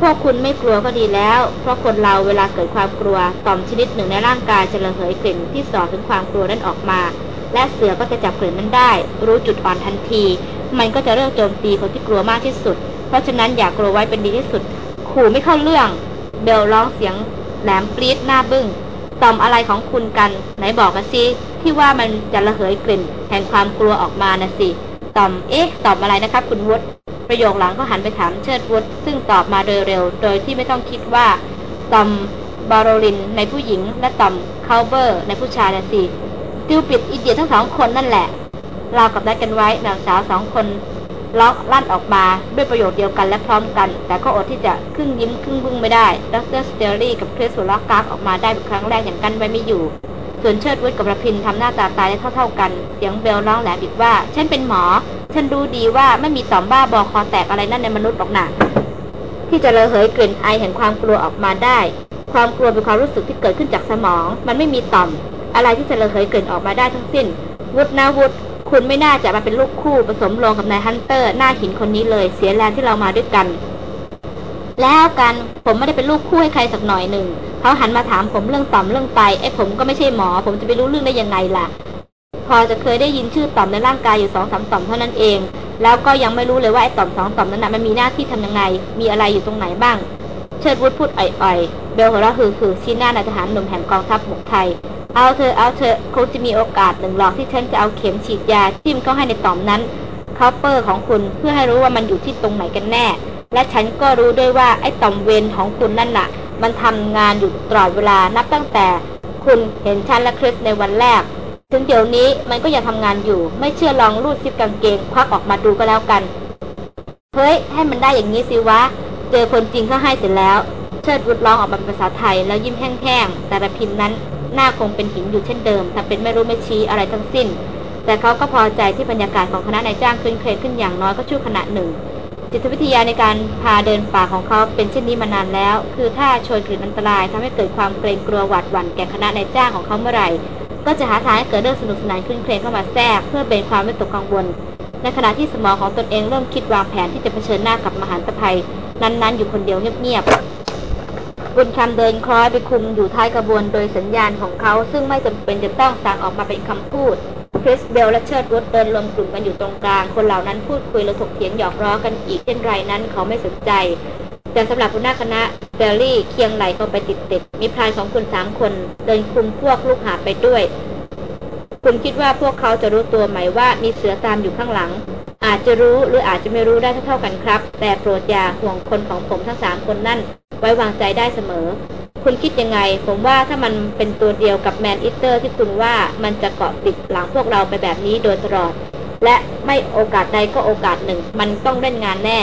พวกคุณไม่กลัวก็ดีแล้ว เพราะคนเราเวลาเกิดความกลัว ต่อมชนิดหนึ่งในร่างกายจะระเหยกลิ่นที่สอถึงความกลัวนั้นออกมา และเสือก็จะจับกลิ่นนั้นได้ รู้จุดอ่อนทันที มันก็จะเริ่มโจมตีคนที่กลัวมากที่สุด เพราะฉะนั้นอย่ากลัวไว้เป็นดีที่สุด ขู่ไม่เข้าเรื่อง เบลร้องเสียงแหลมปรี๊ดหน้าบึง้งต่อมอะไรของคุณกัน ไหนบอกกันสิที่ว่ามันจะระเหยกลิ่น แห่งความกลัวออกมานะสิต่อมเอ๊ะต่อมอะไรนะครับ คุณวุฒิประโยคหลังก็หันไปถามเชิดวุฒซึ่งตอบมาโดยเร็วโดยที่ไม่ต้องคิดว่าตอมBartholin ในผู้หญิงและต่อม Cowper ในผู้ชายนะสิ stupid idiot ทั้งสองคนนั่นแหละ ราวกับนัดกันไว้นางสาวสองคนร้องลั่นออกมาด้วยประโยชน์เดียวกันและพร้อมกัน แต่ก็อดที่จะครึ่งยิ้มครึ่งบึ้งไม่ได้ดร.สแตนลี่กับคริสหัวเราะก๊ากออกมาได้เป็นครั้งแรกอย่างกลั้นไว้ไม่อยู่ ส่วนเชิดวุฒิกับระพินทำหน้าตาตายได้เท่าๆกัน เสียงเบลร้องแหลมอีกว่าฉันเป็นหมอ ฉันรู้ดีว่าไม่มีต่อมบ้าบอคอแตกอะไรนั่นในมนุษย์หรอกนะที่จะระเหยกลิ่นไอแห่งความกลัวออกมาได้ ความกลัวเป็นความรู้สึกที่เกิดขึ้นจากสมอง มันไม่มีต่อม อะไรที่จะระเหยกลิ่นออกมาได้ทั้งสิ้นวุฒนาวุฒ คุณไม่น่าจะมาเป็นลูกคู่ผสมลงกับนายฮันเตอร์หน้าหินคนนี้เลย เสียแรงที่เรามาด้วยกัน แล้วกันผมไม่ได้เป็นลูกคู่ให้ใครสักหน่อยหนึ่งเขาหันมาถามผมเรื่องต่อมเรื่องไตไอ้ผมก็ไม่ใช่หมอ ผมจะไปรู้เรื่องได้ยังไงล่ะ พอจะเคยได้ยินชื่อต่อมในร่างกายอยู่สองสามต่อมเท่านั้นเอง แล้วก็ยังไม่รู้เลยว่าไอ้ต่อมสองต่อมนั้นนะมันมีหน้าที่ทำยังไง มีอะไรอยู่ตรงไหนบ้าง เชิดวุฒพูดอ่อยๆเบลหัวเราะคือคือชี้หน้านายทหารหนุ่มแห่งกองทัพบกไทย เอาเธอเอาเธอคงจะมีโอกาสหนึ่งหรอกที่ฉันจะเอาเข็มฉีดยาจิ้มเข้าให้ในต่อมนั้นเคาเปอร์ของคุณเพื่อให้รู้ว่ามันอยู่ที่ตรงไหนกันแน่ และฉันก็รู้ด้วยว่าไอ้ต่อมเวนของคุณนั่นน่ะ มันทำงานอยู่ตลอดเวลานับตั้งแต่ คุณเห็นฉันและคริสในวันแรก ถึงเดี๋ยวนี้มันก็ยังทำงานอยู่ ไม่เชื่อลองรูดซิปกางเกงควักออกมาดูก็แล้วกันเฮ้ยให้มันได้อย่างนี้สิวะเจอคนจริงเขาให้เสร็จแล้ว เชิดวุฒร้องออกมาเป็นภาษาไทยแล้วยิ้มแห้งๆแต่ระพินนั้น หน้าคงเป็นหินอยู่เช่นเดิมทำเป็นไม่รู้ไม่ชี้อะไรทั้งสิ้น แต่เขาก็พอใจที่บรรยากาศของคณะนายจ้างขึ้นเครงขึ้นอย่างน้อยก็ชั่วขณะหนึ่ง จิตวิทยาในการพาเดินป่าของเขาเป็นเช่นนี้มานานแล้ว คือถ้าโชยกลิ่นอันตรายทำให้เกิดความเกรงกลัวหวาดหวั่นแก่คณะนายจ้างของเขาเมื่อไหร่ ก็จะหาทางให้เกิดเรื่องสนุกสนานครื้นเครงเข้ามาแทรกเพื่อเบนความวิตกกังวล ในขณะที่สมองของตนเองเริ่มคิดวางแผนที่จะเผชิญหน้ากับมหันตภัย นั้นๆ อยู่คนเดียวเงียบๆ บุญคำเดินคล้อยไปคุมอยู่ท้ายกระบวนโดยสัญญาณของเขาซึ่งไม่จำเป็นจะต้องสั่งออกมาเป็นคำพูดคริสเบลและเชิดวุฒิเดินรวมกลุ่มกันอยู่ตรงกลาง คนเหล่านั้นพูดคุยและถกเถียงหยอกล้อกันอีกเช่นไรนั้นเขาไม่สนใจ แต่สำหรับหัวหน้าคณะเบียดเคียงไหล่เข้าไปติดๆมีพรานของคุณสามคน เดินคุมพวกลูกหาไปด้วย คุณคิดว่าพวกเขาจะรู้ตัวไหมว่ามีเสือตามอยู่ข้างหลัง อาจจะรู้หรืออาจจะไม่รู้ได้เท่าๆกันครับ แต่โปรดอย่าห่วงคนของผมทั้งสามคนนั่น ไว้วางใจได้เสมอ คุณคิดยังไง ผมว่าถ้ามันเป็นตัวเดียวกับแมนอิเตอร์ที่คุณว่ามันจะเกาะติดหลังพวกเราไปแบบนี้โดยตลอด และไม่โอกาสใดก็โอกาสหนึ่ง มันต้องเล่นงานแน่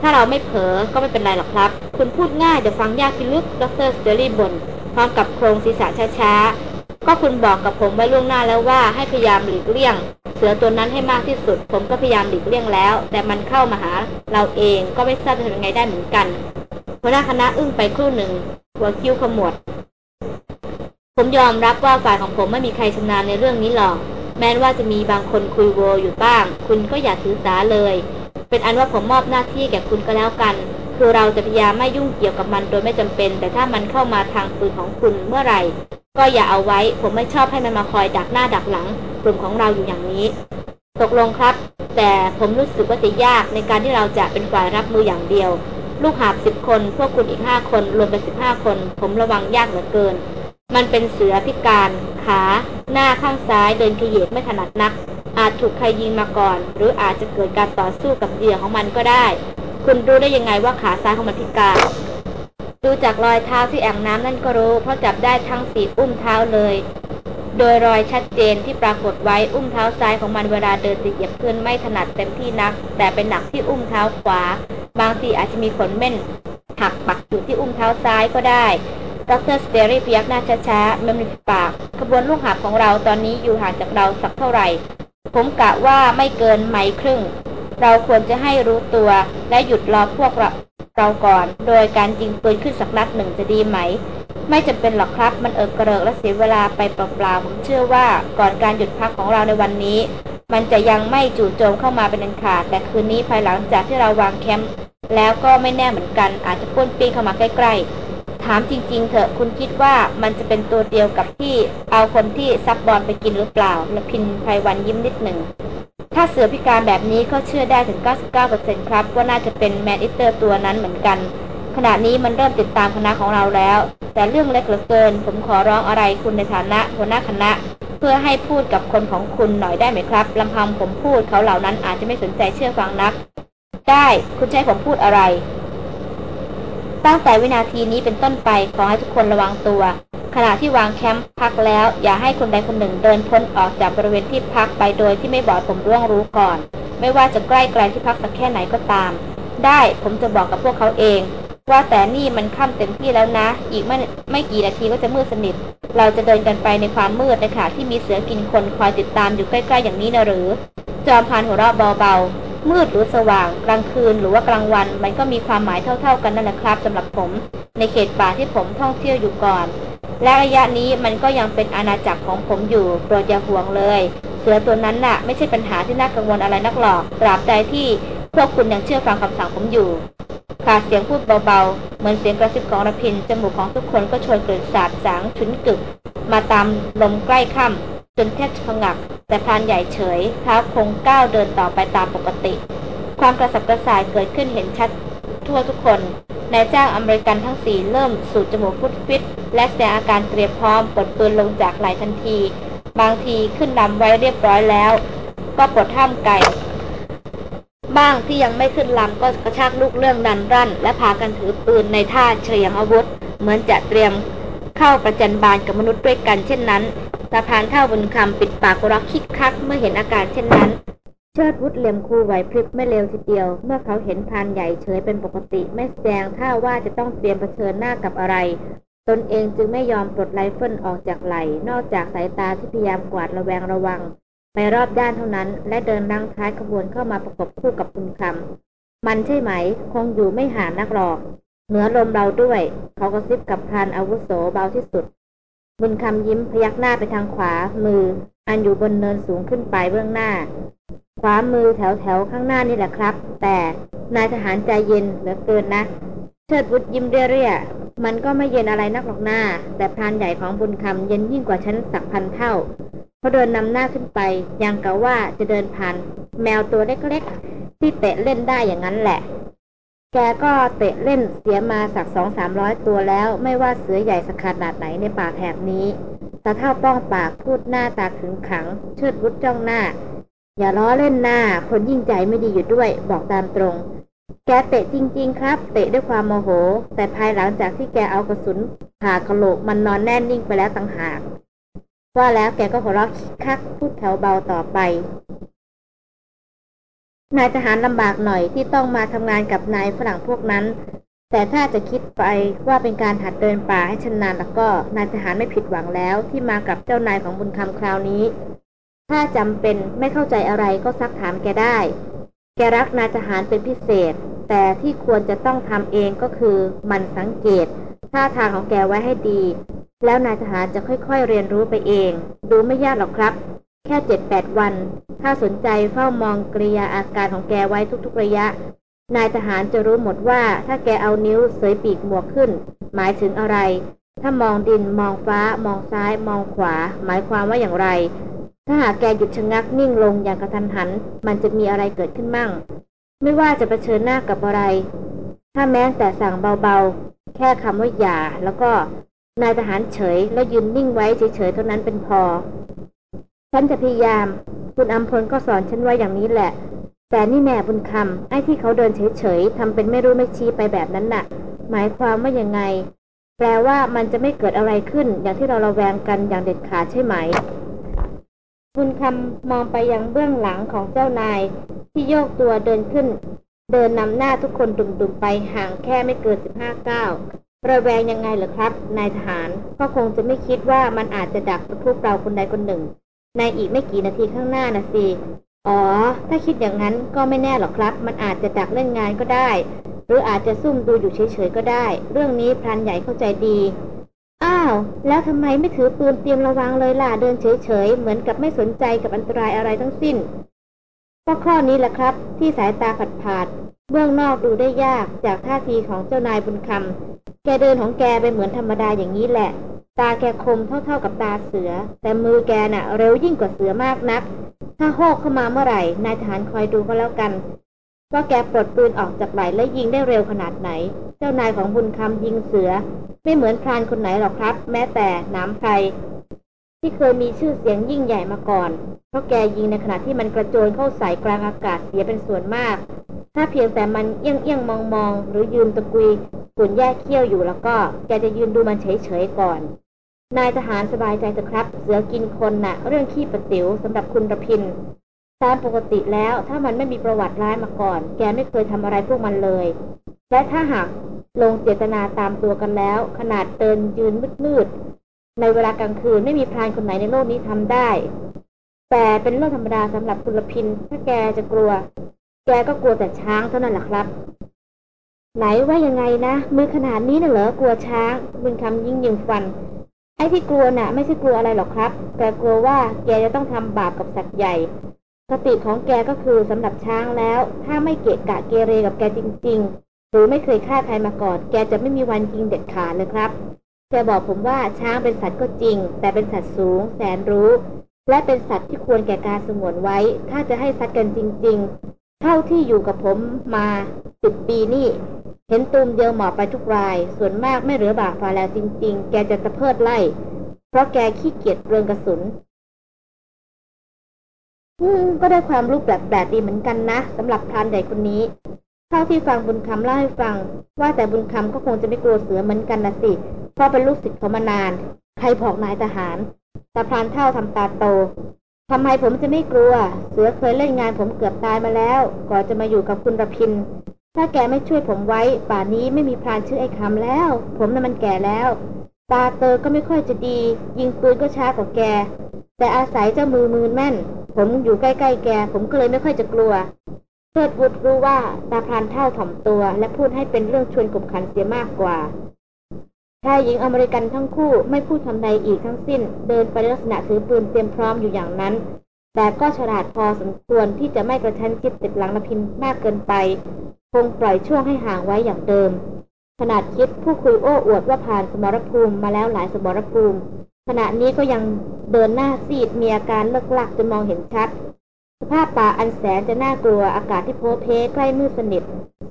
ถ้าเราไม่เผลอก็ไม่เป็นไรหรอกครับ คุณพูดง่ายแต่ฟังยากพิลึกดรสเตอรี่บนพร้อมกับโครงศีรษะช้าๆก็คุณบอกกับผมไว้ล่วงหน้าแล้วว่าให้พยายามหลีกเลี่ยง เสือตัวนั้นให้มากที่สุด ผมก็พยายามหลีกเลี่ยงแล้ว แต่มันเข้ามาหา เราเองก็ไม่ทราบจะทำยังไงได้เหมือนกันหัวหน้าคณะอึ้งไปครู่หนึ่งหัวคิ้วขมวด ผมยอมรับว่าฝ่ายของผมไม่มีใครชำนาญในเรื่องนี้หรอก แม้ว่าจะมีบางคนคุยโวอยู่บ้าง คุณก็อย่าถือสาเลย เป็นอันว่าผมมอบหน้าที่แก่คุณก็แล้วกัน คือเราจะพยายามไม่ยุ่งเกี่ยวกับมันโดยไม่จำเป็น แต่ถ้ามันเข้ามาทางปืนของคุณเมื่อไหร่ ก็อย่าเอาไว้ ผมไม่ชอบให้มันมาคอยดักหน้าดักหลังกลุ่มของเราอยู่อย่างนี้ ตกลงครับ แต่ผมรู้สึกว่าจะยากในการที่เราจะเป็นฝ่ายรับมืออย่างเดียว ลูกหาบสิบคน พวกคุณอีกห้าคน รวมเป็นสิบห้าคน ผมระวังยากเหลือเกิน มันเป็นเสือพิการขา หน้าข้างซ้ายเดินขยเยไม่ถนัดนัก อาจถูกใครยิงมาก่อน หรืออาจจะเกิดการต่อสู้กับเหยื่อของมันก็ได้ คุณรู้ได้ยังไงว่าขาซ้ายของมันพิการ ดูจากรอยเท้าที่แอ่งน้ำนั่นก็รู้ เพราะจับได้ทั้งสีอุ้มเท้าเลย โดยรอยชัดเจนที่ปรากฏไว้อุ้มเท้าซ้ายของมันเวลาเดินจะเหยียบพื้นไม่ถนัดเต็มที่นัก แต่เป็นหนักที่อุ้มเท้าขวา บางทีอาจจะมีขนเม่นหักปักอยู่ที่อุ้มเท้าซ้ายก็ได้ดรสเตอรี่พยักหน้าช้าๆไม่มีปากขบวนลูกหาบของเราตอนนี้อยู่ห่างจากเราสักเท่าไหร่ ผมกะว่าไม่เกินไมล์ครึ่ง เราควรจะให้รู้ตัว และหยุดรอพวกเราเราก่อน โดยการยิงปืนขึ้นสักนัดหนึ่งจะดีไหม ไม่จำเป็นหรอกครับ มันเอิกกระเริกและเสียเวลาไปเปล่าๆผมเชื่อว่าก่อนการหยุดพักของเราในวันนี้ มันจะยังไม่จู่โจมเข้ามาเป็นอันขาด แต่คืนนี้ภายหลังจากที่เราวางแคมป์แล้วก็ไม่แน่เหมือนกัน อาจจะป้นปีเข้ามาใกล้ๆ ถามจริง ๆ เถอะคุณคิดว่ามันจะเป็นตัวเดียวกับที่เอาคนที่ซับบอลไปกินหรือเปล่าระพินไพรวัลย์ยิ้มนิดหนึ่ง ถ้าเสือพิการแบบนี้ก็เชื่อได้ถึง 99%ครับ ว่าน่าจะเป็น man-eater ตัวนั้นเหมือนกัน ขณะนี้มันเริ่มติดตามคณะของเราแล้ว แต่เรื่องเล็กเหลือเกิน ผมขอร้องอะไรคุณในฐานะหัวหน้าคณะ เพื่อให้พูดกับคนของคุณหน่อยได้ไหมครับลำพังผมพูดเขาเหล่านั้นอาจจะไม่สนใจเชื่อฟังนัก ได้ คุณใช้ผมพูดอะไร ตั้งแต่วินาทีนี้เป็นต้นไปขอให้ทุกคนระวังตัว ขณะที่วางแคมป์พักแล้ว อย่าให้คนใดคนหนึ่งเดินพ้นออกจากบริเวณที่พักไปโดยที่ไม่บอกผมร่วงรู้ก่อน ไม่ว่าจะใกล้ไกลที่พักสักแค่ไหนก็ตาม ได้ผมจะบอกกับพวกเขาเอง ว่าแต่นี่มันค่ำเต็มที่แล้วนะ อีกไม่ไม่กี่นาทีก็จะมืดสนิท เราจะเดินกันไปในความมืดในขณะที่มีเสือกินคนคอยติดตามอยู่ใกล้ ๆ อย่างนี้นะหรือ จอมพานหัวเราะเบาๆ มืดหรือสว่าง กลางคืนหรือว่ากลางวัน มันก็มีความหมายเท่า ๆ กันนั่นแหละครับสำหรับผม ในเขตป่าที่ผมท่องเที่ยวอยู่ก่อน และระยะนี้มันก็ยังเป็นอาณาจักรของผมอยู่โปรดอย่าห่วงเลย เสือตัวนั้นน่ะ ไม่ใช่ปัญหาที่น่ากังวลอะไรนักหรอกตราบใดที่พวกคุณยังเชื่อฟังคำสั่งผมอยู่ขาดเสียงพูดเบาๆ เหมือนเสียงกระซิบของระพินจมูกของทุกคนก็โชยกลิ่นสาบสางฉุนกึก มาตามลมใกล้ค่ำ นแทบจะผงัก แต่พรานใหญ่เฉยเท้าคงก้าวเดินต่อไปตามปกติ ความกระสับกระส่ายเกิดขึ้นเห็นชัดทั่วทุกคนนายจ้างอเมริกันทั้งสี่เริ่มสูดจมูกฟุดฟิตและแสดงอาการเตรียมพร้อมปลดปืนลงจากไหลทันที บางทีขึ้นนำไว้เรียบร้อยแล้ว ก็ปลดท่ามไก่บ้างที่ยังไม่ขึ้นลำก็กระชากลูกเรื่องดันรั่น และพากันถือปืนในท่าเฉียงอาวุธ เหมือนจะเตรียมเข้าประจันบานกับมนุษย์ด้วยกันเช่นนั้น ตาพานเท่าบุญคำปิดปากรักคิกคักเมื่อเห็นอาการเช่นนั้น เชิดวุฒเหลี่ยมคูไหวพริบไม่เร็วทีเดียว เมื่อเขาเห็นพานใหญ่เฉยเป็นปกติไม่แสดงท่าว่าจะต้องเตรียมเผชิญหน้ากับอะไร ตนเองจึงไม่ยอมปลดไรเฟิลออกจากไหล นอกจากสายตาที่พยายามกวาดระแวงระวังไปรอบด้านเท่านั้น และเดินนั่งท้ายขบวนเข้ามาประกบคู่กับบุญคำมันใช่ไหม คงอยู่ไม่ห่างนักหรอกเหนือลมเราด้วย เขาก็ซิบกับพานอาวุโสเบาที่สุด บุญคำยิ้มพยักหน้าไปทางขวามือ อันอยู่บนเนินสูงขึ้นไปเบื้องหน้า ขวามือแถวแถวข้างหน้านี่แหละครับ แต่นายทหารใจเย็นเหลือเกินนะเชิดบุตรยิ้มเรียๆมันก็ไม่เย็นอะไรนักหรอกหน้า แต่พรานใหญ่ของบุญคำเย็นยิ่งกว่าฉันสักพันเท่าเขาเดินนำหน้าขึ้นไปยังกะว่าจะเดินผ่าน แมวตัวเล็กๆ ที่เตะเล่นได้อย่างนั้นแหละ แกก็เตะเล่นเสียมาสักสองสามร้อยตัวแล้ว ไม่ว่าเสือใหญ่สักขนาดไหนในป่าแถบนี้ตาเท่าป้องปากพูดหน้าตาขึงขัง เชิดวุฒจ้องหน้า อย่าล้อเล่นหน้า คนยิ่งใจไม่ดีอยู่ด้วย บอกตามตรง แกเตะจริง ๆ ครับ เตะด้วยความโมโห แต่ภายหลังจากที่แกเอากระสุนผ่ากระโหลกมันนอนแน่นิ่งไปแล้วต่างหากว่าแล้วแกก็หัวเราะคักพูดแถวเบาต่อไป นายทหารลำบากหน่อยที่ต้องมาทำงานกับนายฝรั่งพวกนั้น แต่ถ้าจะคิดไปว่าเป็นการหัดเดินป่าให้ชำนาญแล้วก็นายทหารไม่ผิดหวังแล้วที่มากับเจ้านายของบุญคำคราวนี้ ถ้าจำเป็นไม่เข้าใจอะไรก็ซักถามแกได้ แกรักนายทหารเป็นพิเศษ แต่ที่ควรจะต้องทำเองก็คือมันสังเกตท่าทางของแกไว้ให้ดี แล้วนายทหารจะค่อยๆเรียนรู้ไปเอง ดูไม่ยากหรอกครับ แค่เจ็ดแปดวัน ถ้าสนใจเฝ้ามองกริยาอาการของแกไว้ทุกๆระยะ นายทหารจะรู้หมดว่าถ้าแกเอานิ้วเสยปีกหมวกขึ้น หมายถึงอะไร ถ้ามองดินมองฟ้า มองซ้าย มองขวา หมายความว่าอย่างไร ถ้าหากแกหยุดชะงักนิ่งลงอย่างกระทันหัน มันจะมีอะไรเกิดขึ้นมั่ง ไม่ว่าจะะเผชิญหน้ากับอะไร ถ้าแม้แต่สั่งเบาๆ แค่คำว่าอย่าแล้วก็นายทหารเฉยแล้วยืนนิ่งไว้เฉยๆเท่านั้นเป็นพอ ฉันจะพยายาม คุณอัมพลก็สอนฉันไว้อย่างนี้แหละ แต่นี่แม่บุญคำไอ้ที่เขาเดินเฉยๆทำเป็นไม่รู้ไม่ชี้ไปแบบนั้นน่ะ หมายความว่ายังไง แปลว่ามันจะไม่เกิดอะไรขึ้น อย่างที่เราระแวงกันอย่างเด็ดขาดใช่ไหม บุญคำมองไปยังเบื้องหลังของเจ้านาย ที่โยกตัวเดินขึ้น เดินนำหน้าทุกคนดุ่มๆไปห่างแค่ไม่เกินสิบห้าก้าวระแวงยังไงเหรอครับ นายทหารก็คงจะไม่คิดว่ามันอาจจะดักพวกเราคนใดคนหนึ่ง ในอีกไม่กี่นาทีข้างหน้านะสิ อ๋อ ถ้าคิดอย่างนั้นก็ไม่แน่หรอกครับ มันอาจจะดักเล่นงานก็ได้ หรืออาจจะซุ่มดูอยู่เฉยๆก็ได้ เรื่องนี้พรานใหญ่เข้าใจดี อ้าว แล้วทำไมไม่ถือปืนเตรียมระวังเลยล่ะ เดินเฉยๆ เหมือนกับไม่สนใจกับอันตรายอะไรทั้งสิ้น ก็ข้อนี้แหละครับ ที่สายตาผัดผาดเบื้องนอกดูได้ยากจากท่าทีของเจ้านายบุญคำแกเดินของแกไปเหมือนธรรมดาอย่างนี้แหละ ตาแกคมเท่าๆกับตาเสือ แต่มือแกน่ะ เร็วยิ่งกว่าเสือมากนัก ถ้าโฮกเข้ามาเมื่อไหร่ นายทหารคอยดูก็แล้วกันว่าแกปลดปืนออกจากไหลและยิงได้เร็วขนาดไหน เจ้านายของบุญคำยิงเสือ ไม่เหมือนพรานคนไหนหรอกครับ แม้แต่น้ำไพร ที่เคยมีชื่อเสียงยิ่งใหญ่มาก่อน เพราะแกยิงในขณะที่มันกระโจนเข้าใส่กลางอากาศเสียเป็นส่วนมาก ถ้าเพียงแต่มันเอี้ยงเอี้ยงมองมองหรือยืนตะกุยฝุ่นแยกเขี้ยวอยู่แล้วก็แกจะยืนดูมันเฉยๆก่อน นายทหารสบายใจเถอะครับ เสือกินคนนะ่ะ เรื่องขี้ประติ๋วสำหรับคุณระพินตามปกติแล้วถ้ามันไม่มีประวัติร้ายมาก่อน แกไม่เคยทำอะไรพวกมันเลย และถ้าหากลงเจตนาตามตัวกันแล้ว ขนาดเดินยืนมืด ในเวลากลางคืนไม่มีพรานคนไหนในโลกนี้ทำได้ แต่เป็นเรื่องธรรมดาสำหรับคุณรพิน ถ้าแกจะกลัว แกก็กลัวแต่ช้างเท่านั้นแหละครับ ไหนว่ายังไงนะมือขนาดนี้น่ะเหรอกลัวช้างมึงคำยิ่งยิงฟัน ไอ้ที่กลัวน่ะ ไม่ใช่กลัวอะไรหรอกครับ แต่กลัวว่าแกจะต้องทำบาปกับสัตว์ใหญ่สติของแกก็คือสำหรับช้างแล้ว ถ้าไม่เกะกะเกเรกับแกจริง ๆ หรือไม่เคยฆ่าใครมาก่อน แกจะไม่มีวันจริงเด็ดขาดเลยครับ แกบอกผมว่าช้างเป็นสัตว์ก็จริง แต่เป็นสัตว์สูง แสนรู้ และเป็นสัตว์ที่ควรแก่การสงวนไว้ ถ้าจะให้สัตว์กันจริง ๆ เท่าที่อยู่กับผมมาสิบปีนี่ เห็นตูมเดียวหมอบไปทุกราย ส่วนมากไม่เหลือบากฟ้าแล้วจริง ๆ แกจะตะเพิดไล่ เพราะแกขี้เกียจเรืองกระสุน อืม ก็ได้ความรู้แปลกๆดีเหมือนกันนะสำหรับพรานใหญ่คนนี้เท่าที่ฟังบุญคำเล่าให้ฟัง ว่าแต่บุญคำก็คงจะไม่กลัวเสือเหมือนกันนะสิ ราะเป็นลูกศิษย์เขามานาน ใครผอกนายทหารตาพรานเท่าทำตาโตทำไมผมจะไม่กลัว เสือเคยเล่นงานผมเกือบตายมาแล้ว ก่อนจะมาอยู่กับคุณระพิน ถ้าแกไม่ช่วยผมไว้ ป่านนี้ไม่มีพรานชื่อไอ้คำแล้ว ผมน่ะมันแก่แล้ว ตาเตอก็ไม่ค่อยจะดี ยิงปืนก็ช้ากว่าแก แต่อาศัยเจ้ามือมือแม่น ผมอยู่ใกล้ๆแก ผมก็เลยไม่ค่อยจะกลัวเพิดวุฒรู้ว่าตาพรานเท่าถ่อมตัว และพูดให้เป็นเรื่องชวนกบขันเสียมากกว่า ชายหญิงอเมริกันทั้งคู่ไม่พูดทำใดอีกทั้งสิ้น เดินไปลักษณะถือปืนเตรียมพร้อมอยู่อย่างนั้น แต่ก็ฉลาดพอสมควรที่จะไม่กระชั้นชิดติดหลังนพินมากเกินไป คงปล่อยช่วงให้ห่างไว้อย่างเดิม ขนาดคิดผู้คุยโอ้อวดว่าผ่านสมรภูมิมาแล้วหลายสมรภูมิขณะนี้ก็ยังเดินหน้าซีดมีอาการเลิกลักจนมองเห็นชัด ภาพป่าอันแสนจะน่ากลัวอากาศที่โพเพใกล้มืดสนิท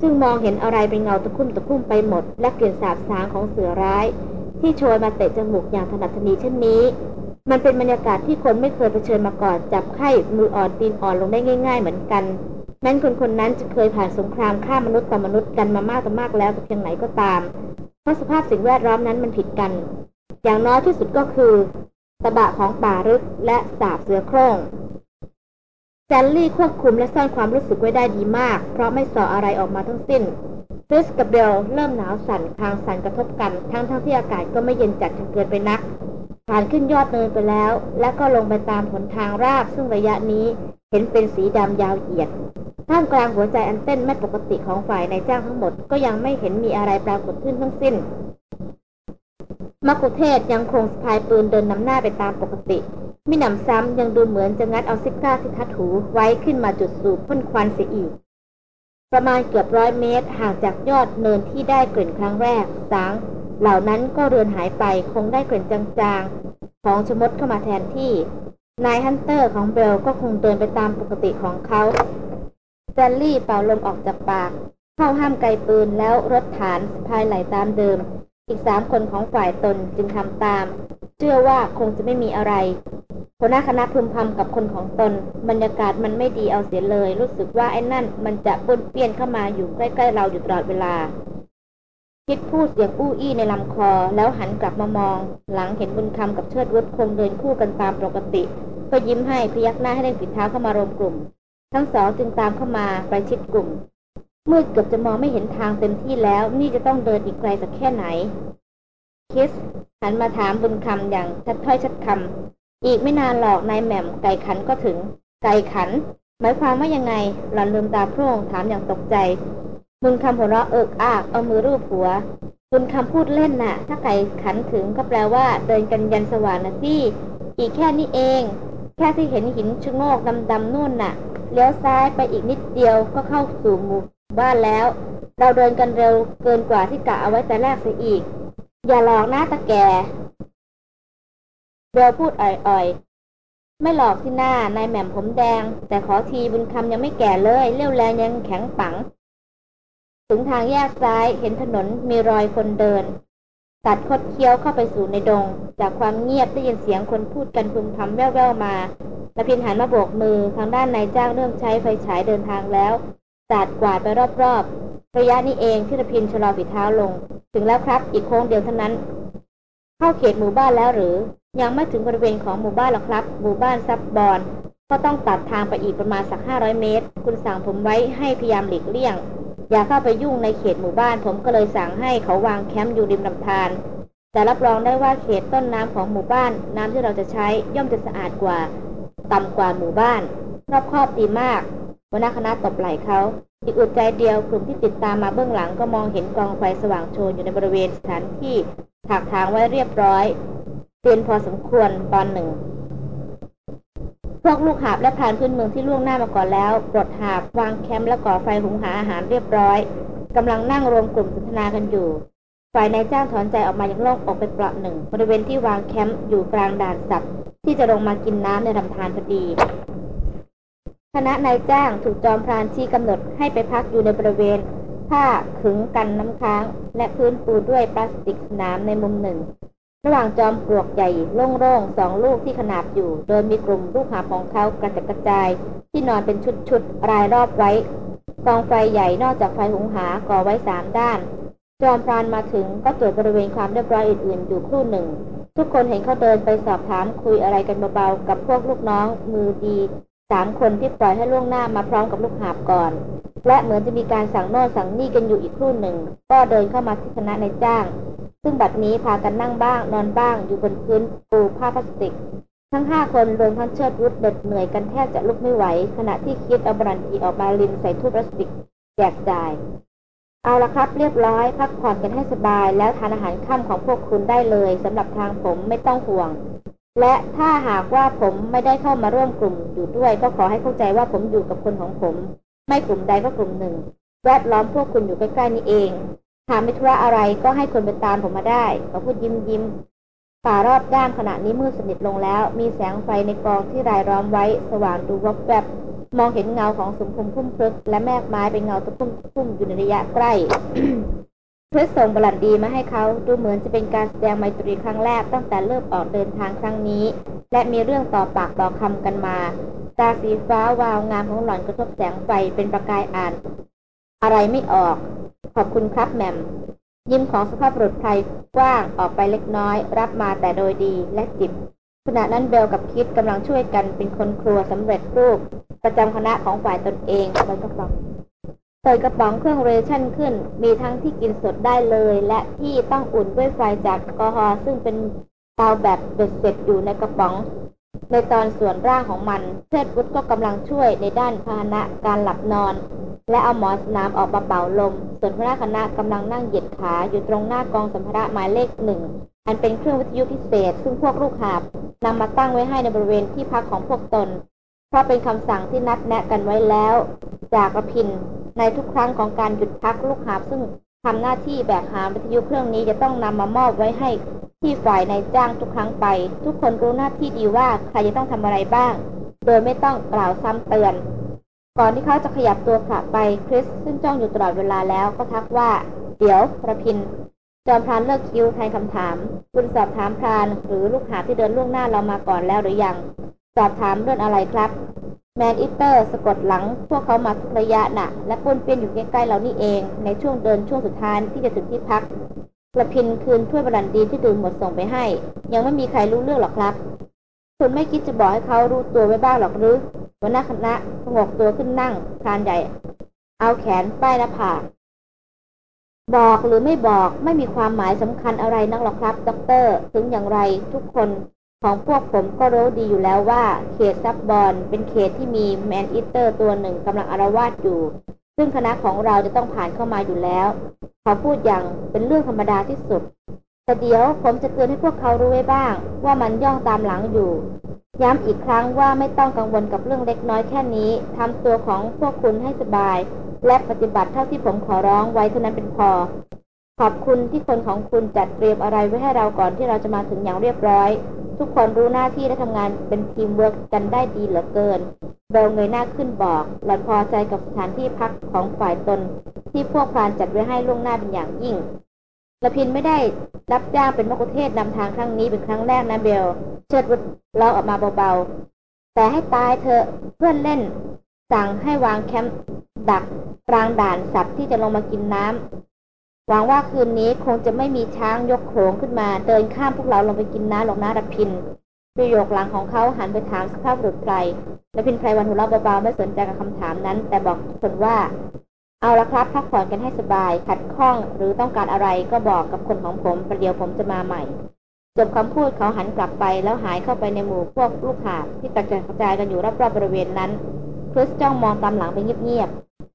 ซึ่งมองเห็นอะไรเป็นเงาตะคุ่มตะคุ่มไปหมด และกลิ่นสาบสางของเสือร้าย ที่โชยมาเตะจมูกอย่างถนัดถนีเช่นนี้ มันเป็นบรรยากาศที่คนไม่เคยเผชิญมาก่อน จับไข้มืออ่อนตีนอ่อนลงได้ง่าย ๆ เหมือนกัน แม้นคนคนนั้นจะเคยผ่านสงครามฆ่ามนุษย์ต่อมนุษย์กันมามากต่อมากแล้วเพียงไหนก็ตาม เพราะสภาพสิ่งแวดล้อมนั้นมันผิดกัน อย่างน้อยที่สุดก็คือตะบะของป่ารึกและสาบเสือโคร่ง แซลลี่ควบคุมและซ่อนความรู้สึกไว้ได้ดีมาก เพราะไม่ส่ออะไรออกมาทั้งสิ้นฟริสกับเบลเริ่มหนาวสั่นคางสั่นกระทบกัน ทั้งทั้งที่อากาศก็ไม่เย็นจัดจนเกินไปนัก ผ่านขึ้นยอดเนินไปแล้ว และก็ลงไปตามหนทางราบ ซึ่งระยะนี้เห็นเป็นสีดำยาวเหยียด ท่ามกลางหัวใจอันเต้นไม่ปกติของฝ่ายในจ้างทั้งหมด ก็ยังไม่เห็นมีอะไรปรากฏขึ้นทั้งสิ้นมกุเทศยังคงสะพายปืนเดินนำหน้าไปตามปกติ มิหนำซ้ำยังดูเหมือนจะงัดเอาซิก้าที่ทัดหูไว้ขึ้นมาจุดสูบพ่นควันเสียอีก ประมาณเกือบร้อยเมตรห่างจากยอดเนินที่ได้กลิ่นครั้งแรกสางเหล่านั้นก็เลือนหายไปคงได้กลิ่นจางๆ ของชะมดเข้ามาแทนที่ นาย Hunter ของเบลก็คงเดินไปตามปกติของเขาสแตนลี่เป่าลมออกจากปาก เข้าห้ามไกปืนแล้วรถฐานสะพายไหล่ตามเดิม อีกสามคนของฝ่ายตนจึงทำตาม เชื่อว่าคงจะไม่มีอะไรหัวหน้าคณะพึมพำกับคนของตน บรรยากาศมันไม่ดีเอาเสียเลย รู้สึกว่าไอ้นั่น มันจะวนเวียนเข้ามาอยู่ใกล้ๆเราอยู่ตลอดเวลา คิดพูดเสียงอู้อี้ในลำคอแล้วหันกลับมามอง หลังเห็นบุญคำกับเชิดวุฒคงเดินคู่กันตามปกติ ก็ยิ้มให้พยักหน้าให้เร่งฝีเท้าเข้ามารวมกลุ่ม ทั้งสองจึงตามเข้ามาไปชิดกลุ่มมืดเกือบจะมองไม่เห็นทางเต็มที่แล้ว นี่จะต้องเดินอีกไกลสักแค่ไหน คิสหันมาถามบุญคำอย่างชัดถ้อยชัดคำอีกไม่นานหรอกนายแหม่มไก่ขันก็ถึง ไก่ขัน หมายความว่ายังไง หล่อนลืมตาโพร่งถามอย่างตกใจ บุญคำหัวเราะเอิกอากเอามือรูปหัว บุญคำพูดเล่นน่ะ ถ้าไก่ขันถึงก็แปลว่าเดินกันยันสว่างนะที่อีกแค่นี้เอง แค่ที่เห็นหินชะโงกดำๆนู่นน่ะเลี้ยวซ้ายไปอีกนิดเดียวก็เข้าสู่หมู่บ้านแล้ว เราเดินกันเร็วเกินกว่าที่กะเอาไว้แต่แรกเสียอีก อย่าหลอกหน้าตาแกเบลพูดอ่อยๆ ไม่หลอกที่หน้านายแหม่มผมแดง แต่ขอทีบุญคำยังไม่แก่เลยเลี้ยวแรงยังแข็งปัง ถึงทางแยกซ้ายเห็นถนนมีรอยคนเดิน ตัดคดเคี้ยวเข้าไปสู่ในดง จากความเงียบได้ยินเสียงคนพูดกันพึมพำแว่วๆมาละพินหันมาโบกมือทางด้านนายจ้างเริ่มใช้ไฟฉายเดินทางแล้ว สาดกวาดไปรอบๆ ระยะนี้เองที่ละพินชะลอฝีเท้าลง ถึงแล้วครับ อีกโค้งเดียวเท่านั้น เข้าเขตหมู่บ้านแล้วหรือ ยังไม่ถึงบริเวณของหมู่บ้านหรอกครับ หมู่บ้านซับบอนก็ต้องตัดทางไปอีกประมาณสักห้าร้อยเมตร คุณสั่งผมไว้ให้พยายามหลีกเลี่ยง อย่าเข้าไปยุ่งในเขตหมู่บ้าน ผมก็เลยสั่งให้เขาวางแคมป์อยู่ริมลำธารแต่รับรองได้ว่าเขตต้นน้ำของหมู่บ้าน น้ำที่เราจะใช้ย่อมจะสะอาดกว่า ต่ำกว่าหมู่บ้านรอบครอบดีมาก หัวหน้าคณะตบไหล่เขาอีกอุดใจเดียวกลุ่มที่ติดตามมาเบื้องหลังก็มองเห็นกองไฟสว่างโชนอยู่ในบริเวณสถานที่ถากทางไว้เรียบร้อยเตียนพอสมควรตอนหนึ่ง พวกลูกหาบและผ่านพื้นเมืองที่ล่วงหน้ามาก่อนแล้วปลดหาบวางแคมป์และก่อไฟหุงหาอาหารเรียบร้อยกำลังนั่งรวมกลุ่มสนทนากันอยู่ ฝ่ายนายจ้างถอนใจออกมาอย่างโล่งอกไปเปราะหนึ่ง บริเวณที่วางแคมป์อยู่กลางด่านสัตว์ที่จะลงมากินน้ำในลำธารพอดี คณะนายจ้างถูกจอมพรานชี้กำหนดให้ไปพักอยู่ในบริเวณผ้าขึงกันน้ำค้าง และพื้นปูด้วยพลาสติกน้ำในมุมหนึ่ง ระหว่างจอมปลวกใหญ่โล่งๆสองลูกที่ขนาบอยู่ โดยมีกลุ่มลูกหาของเขากระจัดกระจาย ที่นอนเป็นชุดๆรายรอบไว้กองไฟใหญ่นอกจากไฟหุงหาก่อไว้สามด้าน จอมพรานมาถึงก็ตรวจบริเวณความเรียบร้อยอื่นๆอยู่ครู่หนึ่ง ทุกคนเห็นเขาเดินไปสอบถามคุยอะไรกันเบาๆกับพวกลูกน้องมือดี สามคนที่ปล่อยให้ล่วงหน้ามาพร้อมกับลูกหาบก่อน และเหมือนจะมีการสั่งโน่นสั่งนี่กันอยู่อีกครู่หนึ่ง ก็เดินเข้ามาที่คณะนายจ้าง ซึ่งบัดนี้พากันนั่งบ้าง นอนบ้าง อยู่บนพื้นปูผ้าพลาสติก ทั้งห้าคนรวมทั้งเชิดวุฒเด็ดเหนื่อยกันแทบจะลุกไม่ไหว ขณะที่คิดเอาบรันทีออกมาลินใส่ทูบพลาสติกแจกจ่าย เอาละครับ เรียบร้อย พักผ่อนกันให้สบาย แล้วทานอาหารค่ำของพวกคุณได้เลยสำหรับทางผมไม่ต้องห่วง และถ้าหากว่าผมไม่ได้เข้ามาร่วมกลุ่มอยู่ด้วย ก็ขอให้เข้าใจว่าผมอยู่กับคนของผม ไม่กลุ่มใดก็กลุ่มหนึ่ง แวดล้อมพวกคุณอยู่ใกล้ๆนี้เองหากไม่ธุระอะไรก็ให้คนไปตามผมมาได้เขาพูดยิ้มยิ้มป่ารอบด้านขณะนี้มืดสนิทลงแล้ว มีแสงไฟในกองที่รายล้อมไว้ สว่างดูวับแวบมองเห็นเงาของสมคุมพุ่มพลึกและแมกไม้เป็นเงาตะพุ่มพุ่มอยู่ในระยะใกล้ เพื่อส่งบลันดีมาให้เขาดูเหมือนจะเป็นการแสดงไมตรีครั้งแรกตั้งแต่เริ่มออกเดินทางครั้งนี้ และมีเรื่องต่อปากต่อคำกันมา ตาสีฟ้าวาวงามของหล่อนกระทบแสงไฟเป็นประกายอ่าน อะไรไม่ออก ขอบคุณครับแหมมยิ้มของสภาพบุรุษไทยกว้างออกไปเล็กน้อย รับมาแต่โดยดีและจิบขณะนั้นเบลกับคิดกำลังช่วยกันเป็นคนครัวสำเร็จรูป ประจำคณะของฝ่ายตนเองเปิดกระป๋อง เปิดกระป๋องเครื่องเรชั่นขึ้น มีทั้งที่กินสดได้เลย และที่ต้องอุ่นด้วยไฟจากแอลกอฮอล์ซึ่งเป็นเตาแบบเบ็ดเสร็จอยู่ในกระป๋อง ในตอนส่วนร่างของมันเชิดวุฒก็กำลังช่วยในด้านพาหนะการหลับนอน และเอาหมอนสนามออกมาเป่าลม ส่วนหัวหน้าคณะกำลังนั่งเหยียดขาอยู่ตรงหน้ากองสัมภาระหมายเลขหนึ่งอันเป็นเครื่องวิทยุพิเศษ ซึ่งพวกลูกหาบนำมาตั้งไว้ให้ในบริเวณที่พักของพวกตน เพราะเป็นคำสั่งที่นัดแนะกันไว้แล้ว จากระพินในทุกครั้งของการหยุดพักลูกหาบซึ่งทำหน้าที่แบกหามวิทยุเครื่องนี้จะต้องนำมามอบไว้ให้ที่ฝ่ายในายจ้างทุกครั้งไป ทุกคนรู้หน้าที่ดีว่าใครจะต้องทำอะไรบ้าง โดยไม่ต้องกล่าวซ้ำเตือน ก่อนที่เขาจะขยับตัวกลับไปคริสซึ่งจ้องอยู่ตลอดเวลาแล้วก็ทักว่า เดี๋ยวระพินจอมพรานเลิกคิวแทนคำถาม คุณสอบถามพรานหรือลูกหาที่เดินล่วงหน้าเรามาก่อนแล้วหรือยัง สอบถามเรื่องอะไรครับแมนอิเตอร์สะกดหลัง พวกเขามาทุกระยะน่ะ และป้วนเปี้ยนอยู่ใกล้ๆเรานี่เอง ในช่วงเดินช่วงสุดท้ายที่จะถึงที่พักกระพินคืนถ้วยบรันดีที่ดื่มหมดส่งไปให้ ยังไม่มีใครรู้เรื่องหรอกครับ คุณไม่คิดจะบอกให้เขารู้ตัวไว้บ้างหรอกหรือหัวหน้าคณะสงบตัวขึ้นนั่งพรานใหญ่ เอาแขนป้ายหน้าผากบอกหรือไม่บอกไม่มีความหมายสำคัญอะไรนักหรอกครับด็อกเตอร์ ถึงอย่างไรทุกคน ของพวกผมก็รู้ดีอยู่แล้วว่า เขตซับบอลเป็นเขตที่มีแมนอิเตอร์ตัวหนึ่งกำลังอารวาสอยู่ ซึ่งคณะของเราจะต้องผ่านเข้ามาอยู่แล้ว เขาพูดอย่างเป็นเรื่องธรรมดาที่สุด แต่เดี๋ยวผมจะเตือนให้พวกเขารู้ไว้บ้าง ว่ามันย่องตามหลังอยู่ ย้ำอีกครั้งว่าไม่ต้องกังวลกับเรื่องเล็กน้อยแค่นี้ทำตัวของพวกคุณให้สบาย และปฏิบัติเท่าที่ผมขอร้องไว้เท่านั้นเป็นพอ ขอบคุณที่คนของคุณจัดเตรียมอะไรไว้ให้เราก่อนที่เราจะมาถึงอย่างเรียบร้อย ทุกคนรู้หน้าที่และทำงานเป็นทีมเวิร์กกันได้ดีเหลือเกินเบลเงยหน้าขึ้นบอกหล่อนพอใจกับสถานที่พักของฝ่ายตน ที่พวกพรานจัดไว้ให้ล่วงหน้าเป็นอย่างยิ่งระพินไม่ได้รับจ้างเป็นมัคคุเทศก์นำทางครั้งนี้เป็นครั้งแรกนะเบล เชิดวุฒิเราออกมาเบาๆ แต่ให้ตายเถอะเพื่อนเล่น สั่งให้วางแคมป์ดักกลางด่านสัตว์ที่จะลงมากินน้ำ หวังว่าคืนนี้คงจะไม่มีช้างยกโขลงขึ้นมา เดินข้ามพวกเราลงไปกินน้ำหรอกนะระพิน ประโยคหลังของเขาหันไปถามสภาพบุรุษไพรระพินไพรวันหัวเราะเบาๆไม่สนใจกับคำถามนั้น แต่บอกทุกคนว่า เอาละครับพักผ่อนกันให้สบาย ขัดข้องหรือต้องการอะไรก็บอกกับคนของผมประเดี๋ยวผมจะมาใหม่จบคำพูดเขาหันกลับไปแล้วหายเข้าไปในหมู่พวกลูกหาที่กระจายกระจายกันอยู่รอบๆบริเวณนั้นคริสจ้องมองตามหลังไปเงียบๆ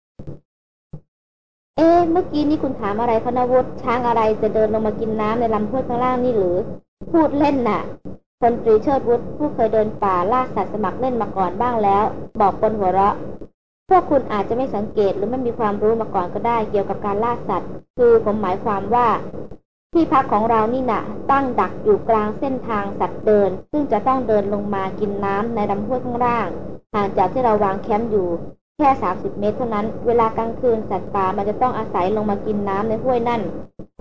เอ๊ะเมื่อกี้นี่คุณถามอะไรพนวุฒิช้างอะไรจะเดินลงมากินน้ำในลำห้วยข้างล่างนี่หรือ พูดเล่นน่ะพลตรีเชิดวุฒิผู้เคยเดินป่าล่าสัตว์สมัครเล่นมาก่อนบ้างแล้ว บอกคนหัวเราะ พวกคุณอาจจะไม่สังเกตหรือไม่มีความรู้มาก่อนก็ได้เกี่ยวกับการล่าสัตว์ คือผมหมายความว่าที่พักของเรานี่นะตั้งดักอยู่กลางเส้นทางสัตว์เดิน ซึ่งจะต้องเดินลงมากินน้ำในลำห้วยข้างล่างห่างจากที่เราวางแคมป์อยู่ แค่ 30 เมตรเท่านั้น เวลากลางคืนสัตว์ป่ามันจะต้องอาศัยลงมากินน้ำในห้วยนั่น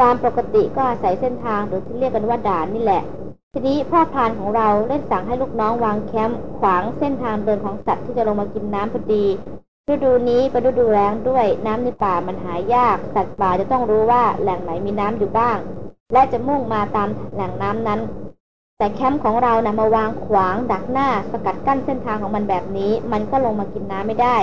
ตามปกติก็อาศัยเส้นทางหรือที่เรียกกันว่าด่านนี่แหละ ทีนี้พ่อพานของเราเล่นสั่งให้ลูกน้องวางแคมป์ขวางเส้นทางเดินของสัตว์ที่จะลงมากินน้ำพอดีฤดูนี้เป็นฤดูแล้งด้วย น้ำในป่ามันหายาก สัตว์ป่าจะต้องรู้ว่าแหล่งไหนมีน้ำอยู่บ้าง และจะมุ่งมาตามแหล่งน้ำนั้น แต่แคมป์ของเรานะ่ะมาวางขวางดักหน้าสกัดกั้นเส้นทางของมันแบบนี้ มันก็ลงมากินน้ำไม่ได้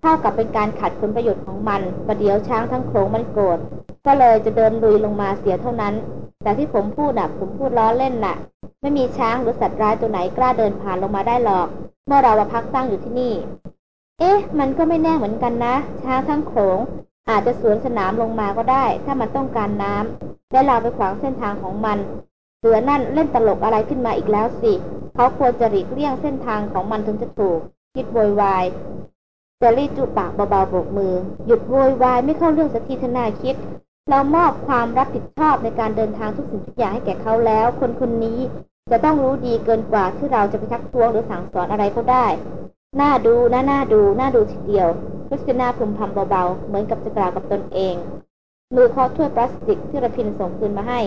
เท่ากับเป็นการขัดผลประโยชน์ของมันประเดี๋ยวช้างทั้งโขลงมันโกรธก็เลยจะเดินลุยลงมาเสียเท่านั้น แต่ที่ผมพูดน่ะ ผมพูดล้อเล่นน่ะ ไม่มีช้างหรือสัตว์ร้ายตัวไหนกล้าเดินผ่านลงมาได้หรอก เมื่อเรามาพักตั้งอยู่ที่นี่ เอ๊ะ มันก็ไม่แน่เหมือนกันนะ ช้างทั้งโขลงอาจจะสวนสนามลงมาก็ได้ ถ้ามันต้องการน้ำและเราไปขวางเส้นทางของมัน เสือนั่นเล่นตลกอะไรขึ้นมาอีกแล้วสิ เขาควรจะหลีกเลี่ยงเส้นทางของมันถึงจะถูก คิดโวยวายเจอรี่จุปากเบาๆโบกมือ หยุดโวยวายไม่เข้าเรื่องสักทีทนาคิด เรามอบความรับผิดชอบในการเดินทางทุกสิ่งทุกอย่างให้แก่เขาแล้ว คนคนนี้จะต้องรู้ดีเกินกว่าที่เราจะไปทักท้วงหรือสั่งสอนอะไรก็ได้ น่าดูนะน่าดู น่าดูทีเดียวคริสติน่าพึมพำเบาๆ เหมือนกับจะกล่าวกับตนเอง มือเคาะถ้วยพลาสติกที่ระพินส่งคืนมาให้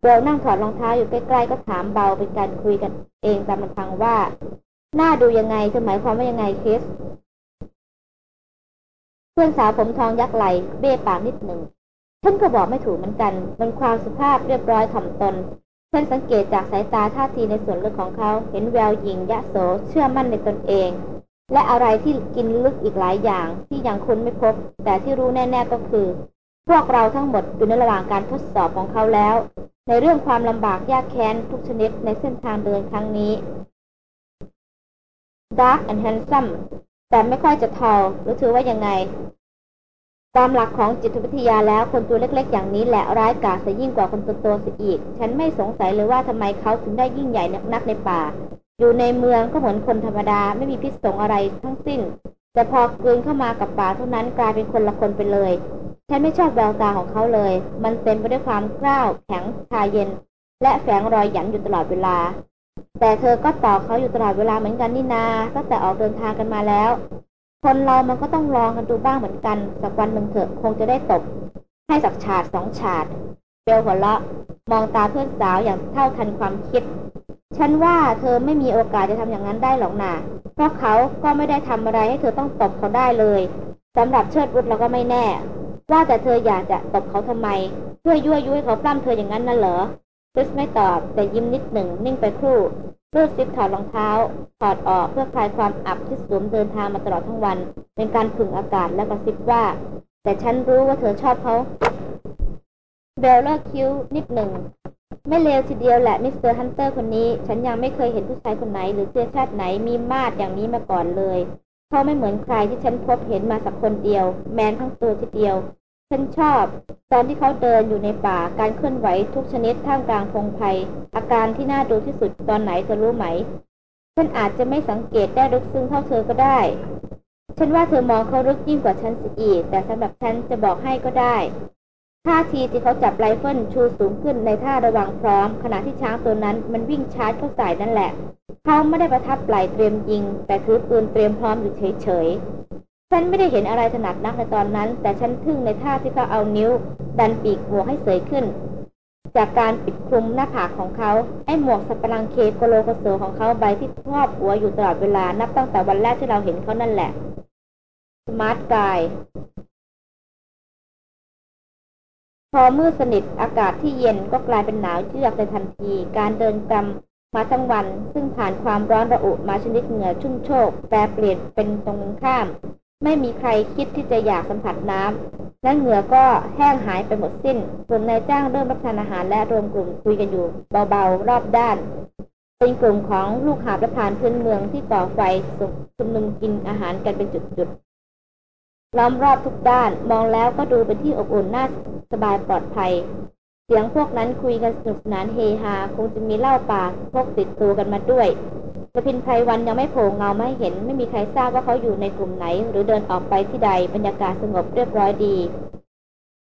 เบลนั่งถอดรองเท้าอยู่ใกล้ๆก็ถามเบาเป็นการคุยกันเองตามลำพังว่า หน่าดูยังไงเธอหมายความว่ายังไงเคส เพื่อนสาวผมทองยักไหล เบ้ปากนิดหนึ่งฉันก็บอกไม่ถูกเหมือนกันเป็นความสุภาพเรียบร้อยถ่อมตนฉันสังเกตจากสายตาท่าทีในส่วนลึกของเขา เห็นแววหญิงยะโสเชื่อมั่นในตนเอง และอะไรที่กินลึกอีกหลายอย่างที่ยังคุ้นไม่พบ แต่ที่รู้แน่ ๆก็คือ พวกเราทั้งหมดอยู่ในระหว่างการทดสอบของเขาแล้ว ในเรื่องความลำบากยากแค้นทุกชนิดในเส้นทางเดินครั้งนี้ Dark and handsome แต่ไม่ค่อยจะทอหรือถือว่ายังไง ตามหลักของจิตวิทยาแล้วคนตัวเล็กๆ อย่างนี้แหละร้ายกาจเสียยิ่งกว่าคนตัวโตเสียอีก ฉันไม่สงสัยเลยว่าทำไมเขาถึงได้ยิ่งใหญ่นักในป่า อยู่ในเมืองก็เหมือนคนธรรมดาไม่มีพิษสงอะไรทั้งสิ้น แต่พอกลืนเข้ามากับป่าเท่านั้นกลายเป็นคนละคนไปเลย ฉันไม่ชอบแววตาของเขาเลย มันเต็มไปด้วยความกล้าวแข็งชาเย็น และแฝงรอยหยันอยู่ตลอดเวลา แต่เธอก็ต่อเขาอยู่ตลอดเวลาเหมือนกันนี่นาตั้งแต่ออกเดินทางกันมาแล้ว คนเรามันก็ต้องลองกันดูบ้างเหมือนกัน สักวันหนึ่งเถอะคงจะได้ตบ ให้สักฉาดสองฉาดเบลหัวเราะมองตาเพื่อนสาวอย่างเท่าทันความคิด ฉันว่าเธอไม่มีโอกาสจะทำอย่างนั้นได้หรอกนะเพราะเขาก็ไม่ได้ทำอะไรให้เธอต้องตบเขาได้เลยสำหรับเชิดวุฒิเราก็ไม่แน่ ว่าแต่เธออยากจะตบเขาทำไม เพื่อยั่วยุให้เขาปล้ำเธออย่างนั้นน่ะเหรอคริสไม่ตอบแต่ยิ้มนิดหนึ่งนิ่งไปครู่รูดซิปถอดรองเท้า ถอดออกเพื่อคลายความอับที่สวมเดินทางมาตลอดทั้งวัน เป็นการผึ่งอากาศและกระซิบว่า แต่ฉันรู้ว่าเธอชอบเขาเบลเลิกคิ้วนิดหนึ่ง ไม่เลวทีเดียวแหละ Mister Hunter คนนี้ ฉันยังไม่เคยเห็นผู้ชายคนไหน หรือเชื้อชาติไหนมีมาดอย่างนี้มาก่อนเลยเขาไม่เหมือนใครที่ฉันพบเห็นมาสักคนเดียว แมนทั้งตัวทีเดียว ฉันชอบ ตอนที่เขาเดินอยู่ในป่าการเคลื่อนไหวทุกชนิดท่ามกลางพงไพรอาการที่น่าดูที่สุดตอนไหนเธอรู้ไหม ฉันอาจจะไม่สังเกตได้ลึกซึ้งเท่าเธอก็ได้ ฉันว่าเธอมองเขาลึกยิ่งกว่าฉันสิอีก แต่สำหรับฉันจะบอกให้ก็ได้ท่าทีที่เขาจับไรเฟิลชูสูงขึ้นในท่าระวังพร้อม ขณะที่ช้างตัวนั้นมันวิ่งชาร์จเข้าใส่นั่นแหละ เขาไม่ได้ประทับไหล่เตรียมยิง แต่ถือปืนเตรียมพร้อมอยู่เฉย ฉันไม่ได้เห็นอะไรถนัดนักในตอนนั้น แต่ฉันทึ่งในท่าที่เขาเอานิ้ว ดันปีกหมวกให้เสยขึ้น จากการปิดคลุมหน้าผากของเขาไอ้หมวกสัปะรังเคโกโลโกโซของเขาใบที่ครอบหัวอยู่ตลอดเวลานับตั้งแต่วันแรกที่เราเห็นเขานั่นแหละ smart guy พอมืดสนิทอากาศที่เย็นก็กลายเป็นหนาวเยือกในทันที การเดินกำมาทั้งวัน ซึ่งผ่านความร้อนระอุมาชนิดเหงื่อชุ่มโชกแปรเปลี่ยนเป็นตรงข้าม ไม่มีใครคิดที่จะอยากสัมผัสน้ำและเหงื่อก็แห้งหายไปหมดสิ้น ส่วนนายจ้างเริ่มรับประทานอาหารและรวมกลุ่มคุยกันอยู่เบาๆ รอบด้าน เป็นกลุ่มของลูกหาบและพานพื้นเมืองที่ก่อไฟสุมนุมกินอาหารกันเป็นจุดๆ ล้อมรอบทุกด้าน มองแล้วก็ดูเป็นที่อบอุ่นน่าสบายปลอดภัย เสียงพวกนั้นคุยกันสนุกสนานเฮฮา คงจะมีเหล้าป่าพกติดตัวกันมาด้วย สพินไพรวันยังไม่โผล่เงาไม่เห็น ไม่มีใครทราบว่าเขาอยู่ในกลุ่มไหน หรือเดินออกไปที่ใดบรรยากาศสงบเรียบร้อยดี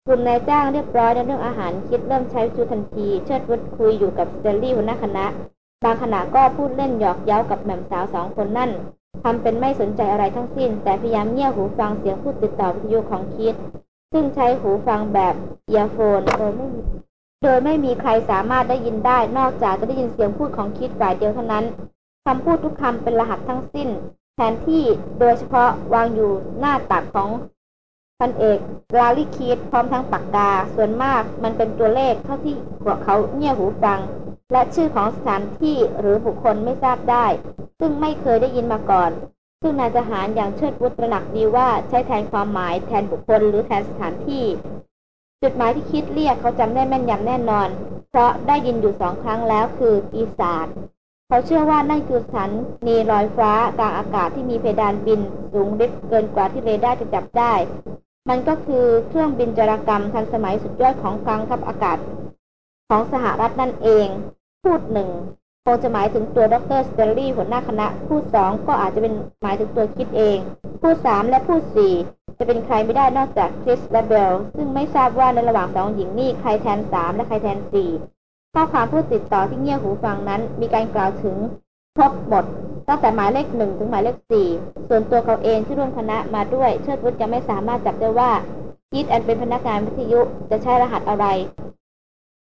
กลุ่มนายจ้างเรียบร้อยในเรื่องอาหารคิดเริ่มใช้จูทันที เชิดวุฒคุยอยู่กับสเตลลี่หัวหน้าคณะ บางขณะก็พูดเล่นหยอกเย้ากับแหม่มสาวสองคนนั่นทำเป็นไม่สนใจอะไรทั้งสิ้น แต่พยายามเงี่ยหูฟังเสียงพูดติดต่อวิทยุของคิด ซึ่งใช้หูฟังแบบเอียโฟนโดยไม่มีโดยไม่มีใครสามารถได้ยินได้นอกจากจะได้ยินเสียงพูดของคิดฝ่ายเดียวเท่านั้น คำพูดทุกคำเป็นรหัสทั้งสิ้น แทนที่โดยเฉพาะวางอยู่หน้าตักของพันเอกลาลิคีดพร้อมทั้งปากกา ส่วนมากมันเป็นตัวเลขเท่าที่พวกเขาเงี่ยหูฟัง และชื่อของสถานที่หรือบุคคลไม่ทราบได้ ซึ่งไม่เคยได้ยินมาก่อน ซึ่งนายทหารอย่างเชิดวุฒตระหนักดีว่าใช้แทนความหมายแทนบุคคลหรือแทนสถานที่ จุดหมายที่คิดเรียกเขาจำได้แม่นยำแน่นอน เพราะได้ยินอยู่สองครั้งแล้วคือปีศาจ เขาเชื่อว่านั่นคือสถานีลอยฟ้ากลางอากาศที่มีเพดานบินสูงริบเกินกว่าที่เรดาร์จะจับได้ มันก็คือเครื่องบินจารกรรมทันสมัยสุดยอดของกองทัพอากาศ ของสหรัฐนั่นเอง พูดหนึ่งคงจะหมายถึงตัวดรสเตอรี่หัวหน้าคณะ พูดสองก็อาจจะเป็นหมายถึงตัวคิดเอง พูดสามและพูดสี่จะเป็นใครไม่ได้นอกจากคริสและเบลซึ่งไม่ทราบว่าในระหว่างสองหญิงนี่ใครแทนสามและใครแทนสี่ ข้อความพูดติดต่อที่เงี่ยหูฟังนั้น มีการกล่าวถึงครบหมดตั้งแต่หมายเลขหนึ่งถึงหมายเลขสี่ส่วนตัวเขาเองที่ร่วมคณะมาด้วย เชิดวุฒิยังไม่สามารถจับได้ว่าคิดอันเป็นพนักงานวิทยุจะใช้รหัสอะไร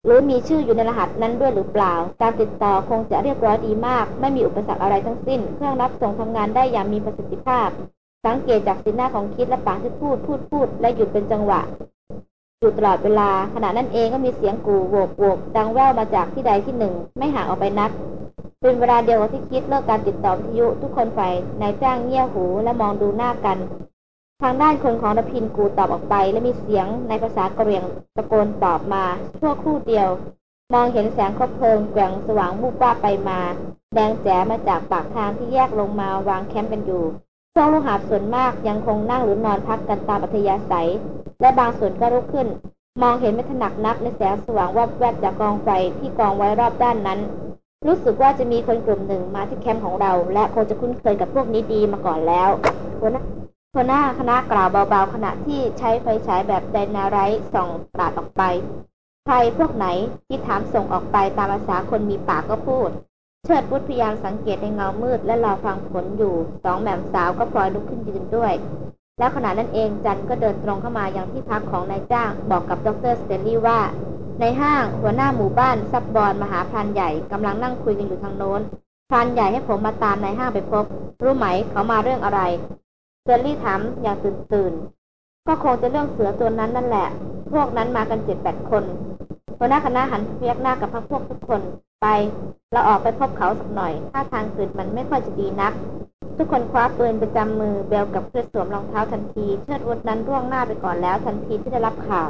หรือมีชื่ออยู่ในรหัสนั้นด้วยหรือเปล่า การติดต่อคงจะเรียบร้อยดีมาก ไม่มีอุปสรรคอะไรทั้งสิ้น เครื่องรับส่งทำงานได้อย่างมีประสิทธิภาพ สังเกตจากสีหน้าของคิดและปากที่พูดพูดพูด และหยุดเป็นจังหวะ อยู่ตลอดเวลา ขณะนั้นเองก็มีเสียงกูโวกโวกดังแว่วมาจากที่ใดที่หนึ่ง ไม่ห่างออกไปนัก เป็นเวลาเดียวกับที่คิดเลิกการติดต่อวิทยุทุกคนฝ่ายนายจ้างเงี่ยหูและมองดูหน้ากัน ทางด้านคนของรพินกูตอบออกไป และมีเสียงในภาษากะเรียงตะโกนตอบมาชั่วครู่เดียว มองเห็นแสงคบเพลิงแกว่งสว่างวูบว่าไปมา แดงแจ๋มาจากปากทางที่แยกลงมาวางแคมป์กันอยู่ พวกลูกหาบส่วนมากยังคงนั่งหรือนอนพักกันตามอัธยาศัย และบางส่วนก็ลุกขึ้น มองเห็นไม่ถนักนักในแสงสว่างวับแวบจากกองไฟที่กองไว้รอบด้านนั้น รู้สึกว่าจะมีคนกลุ่มหนึ่งมาที่แคมป์ของเรา และคงจะคุ้นเคยกับพวกนี้ดีมาก่อนแล้วหัวหน้าหัวหน้าคณะกล่าวเบาๆขณะที่ใช้ไฟฉายแบบไดนาไรท์ส่องปราดออกไป ใครพวกไหนที่ถามส่งออกไปตามภาษาคนมีปากก็พูด เชิดพุทธพยายามสังเกตในเงามืดและรอฟังผลอยู่ สองแหม่มสาวก็พลอยลุกขึ้นยืนด้วย แล้วขณะนั้นเองจันก็เดินตรงเข้ามายังที่พักของนายจ้างบอกกับดรสเตลลี่ว่า ในห้างหัวหน้าหมู่บ้านซับบอลมหาพรานใหญ่กำลังนั่งคุยกันอยู่ทางโน้นพรานใหญ่ให้ผมมาตามนายห้างไปพบ รู้ไหมเขามาเรื่องอะไรสเตลลี่ถามอย่างตื่นตื่น ก็คงจะเรื่องเสือตัวนั้นนั่นแหละ พวกนั้นมากันเจ็ดแปดคนหัวหน้าคณะหันเพียกหน้ากับพรรคพวกทุกคน ไปเราออกไปพบเขาสักหน่อยถ้าทางคืนมันไม่ค่อยจะดีนัก ทุกคนคว้าปืนประจำมือเบลกับเพื่อสวมรองเท้าทันที เชิดวุฒนั้นร่วงหน้าไปก่อนแล้วทันทีที่ได้รับข่าว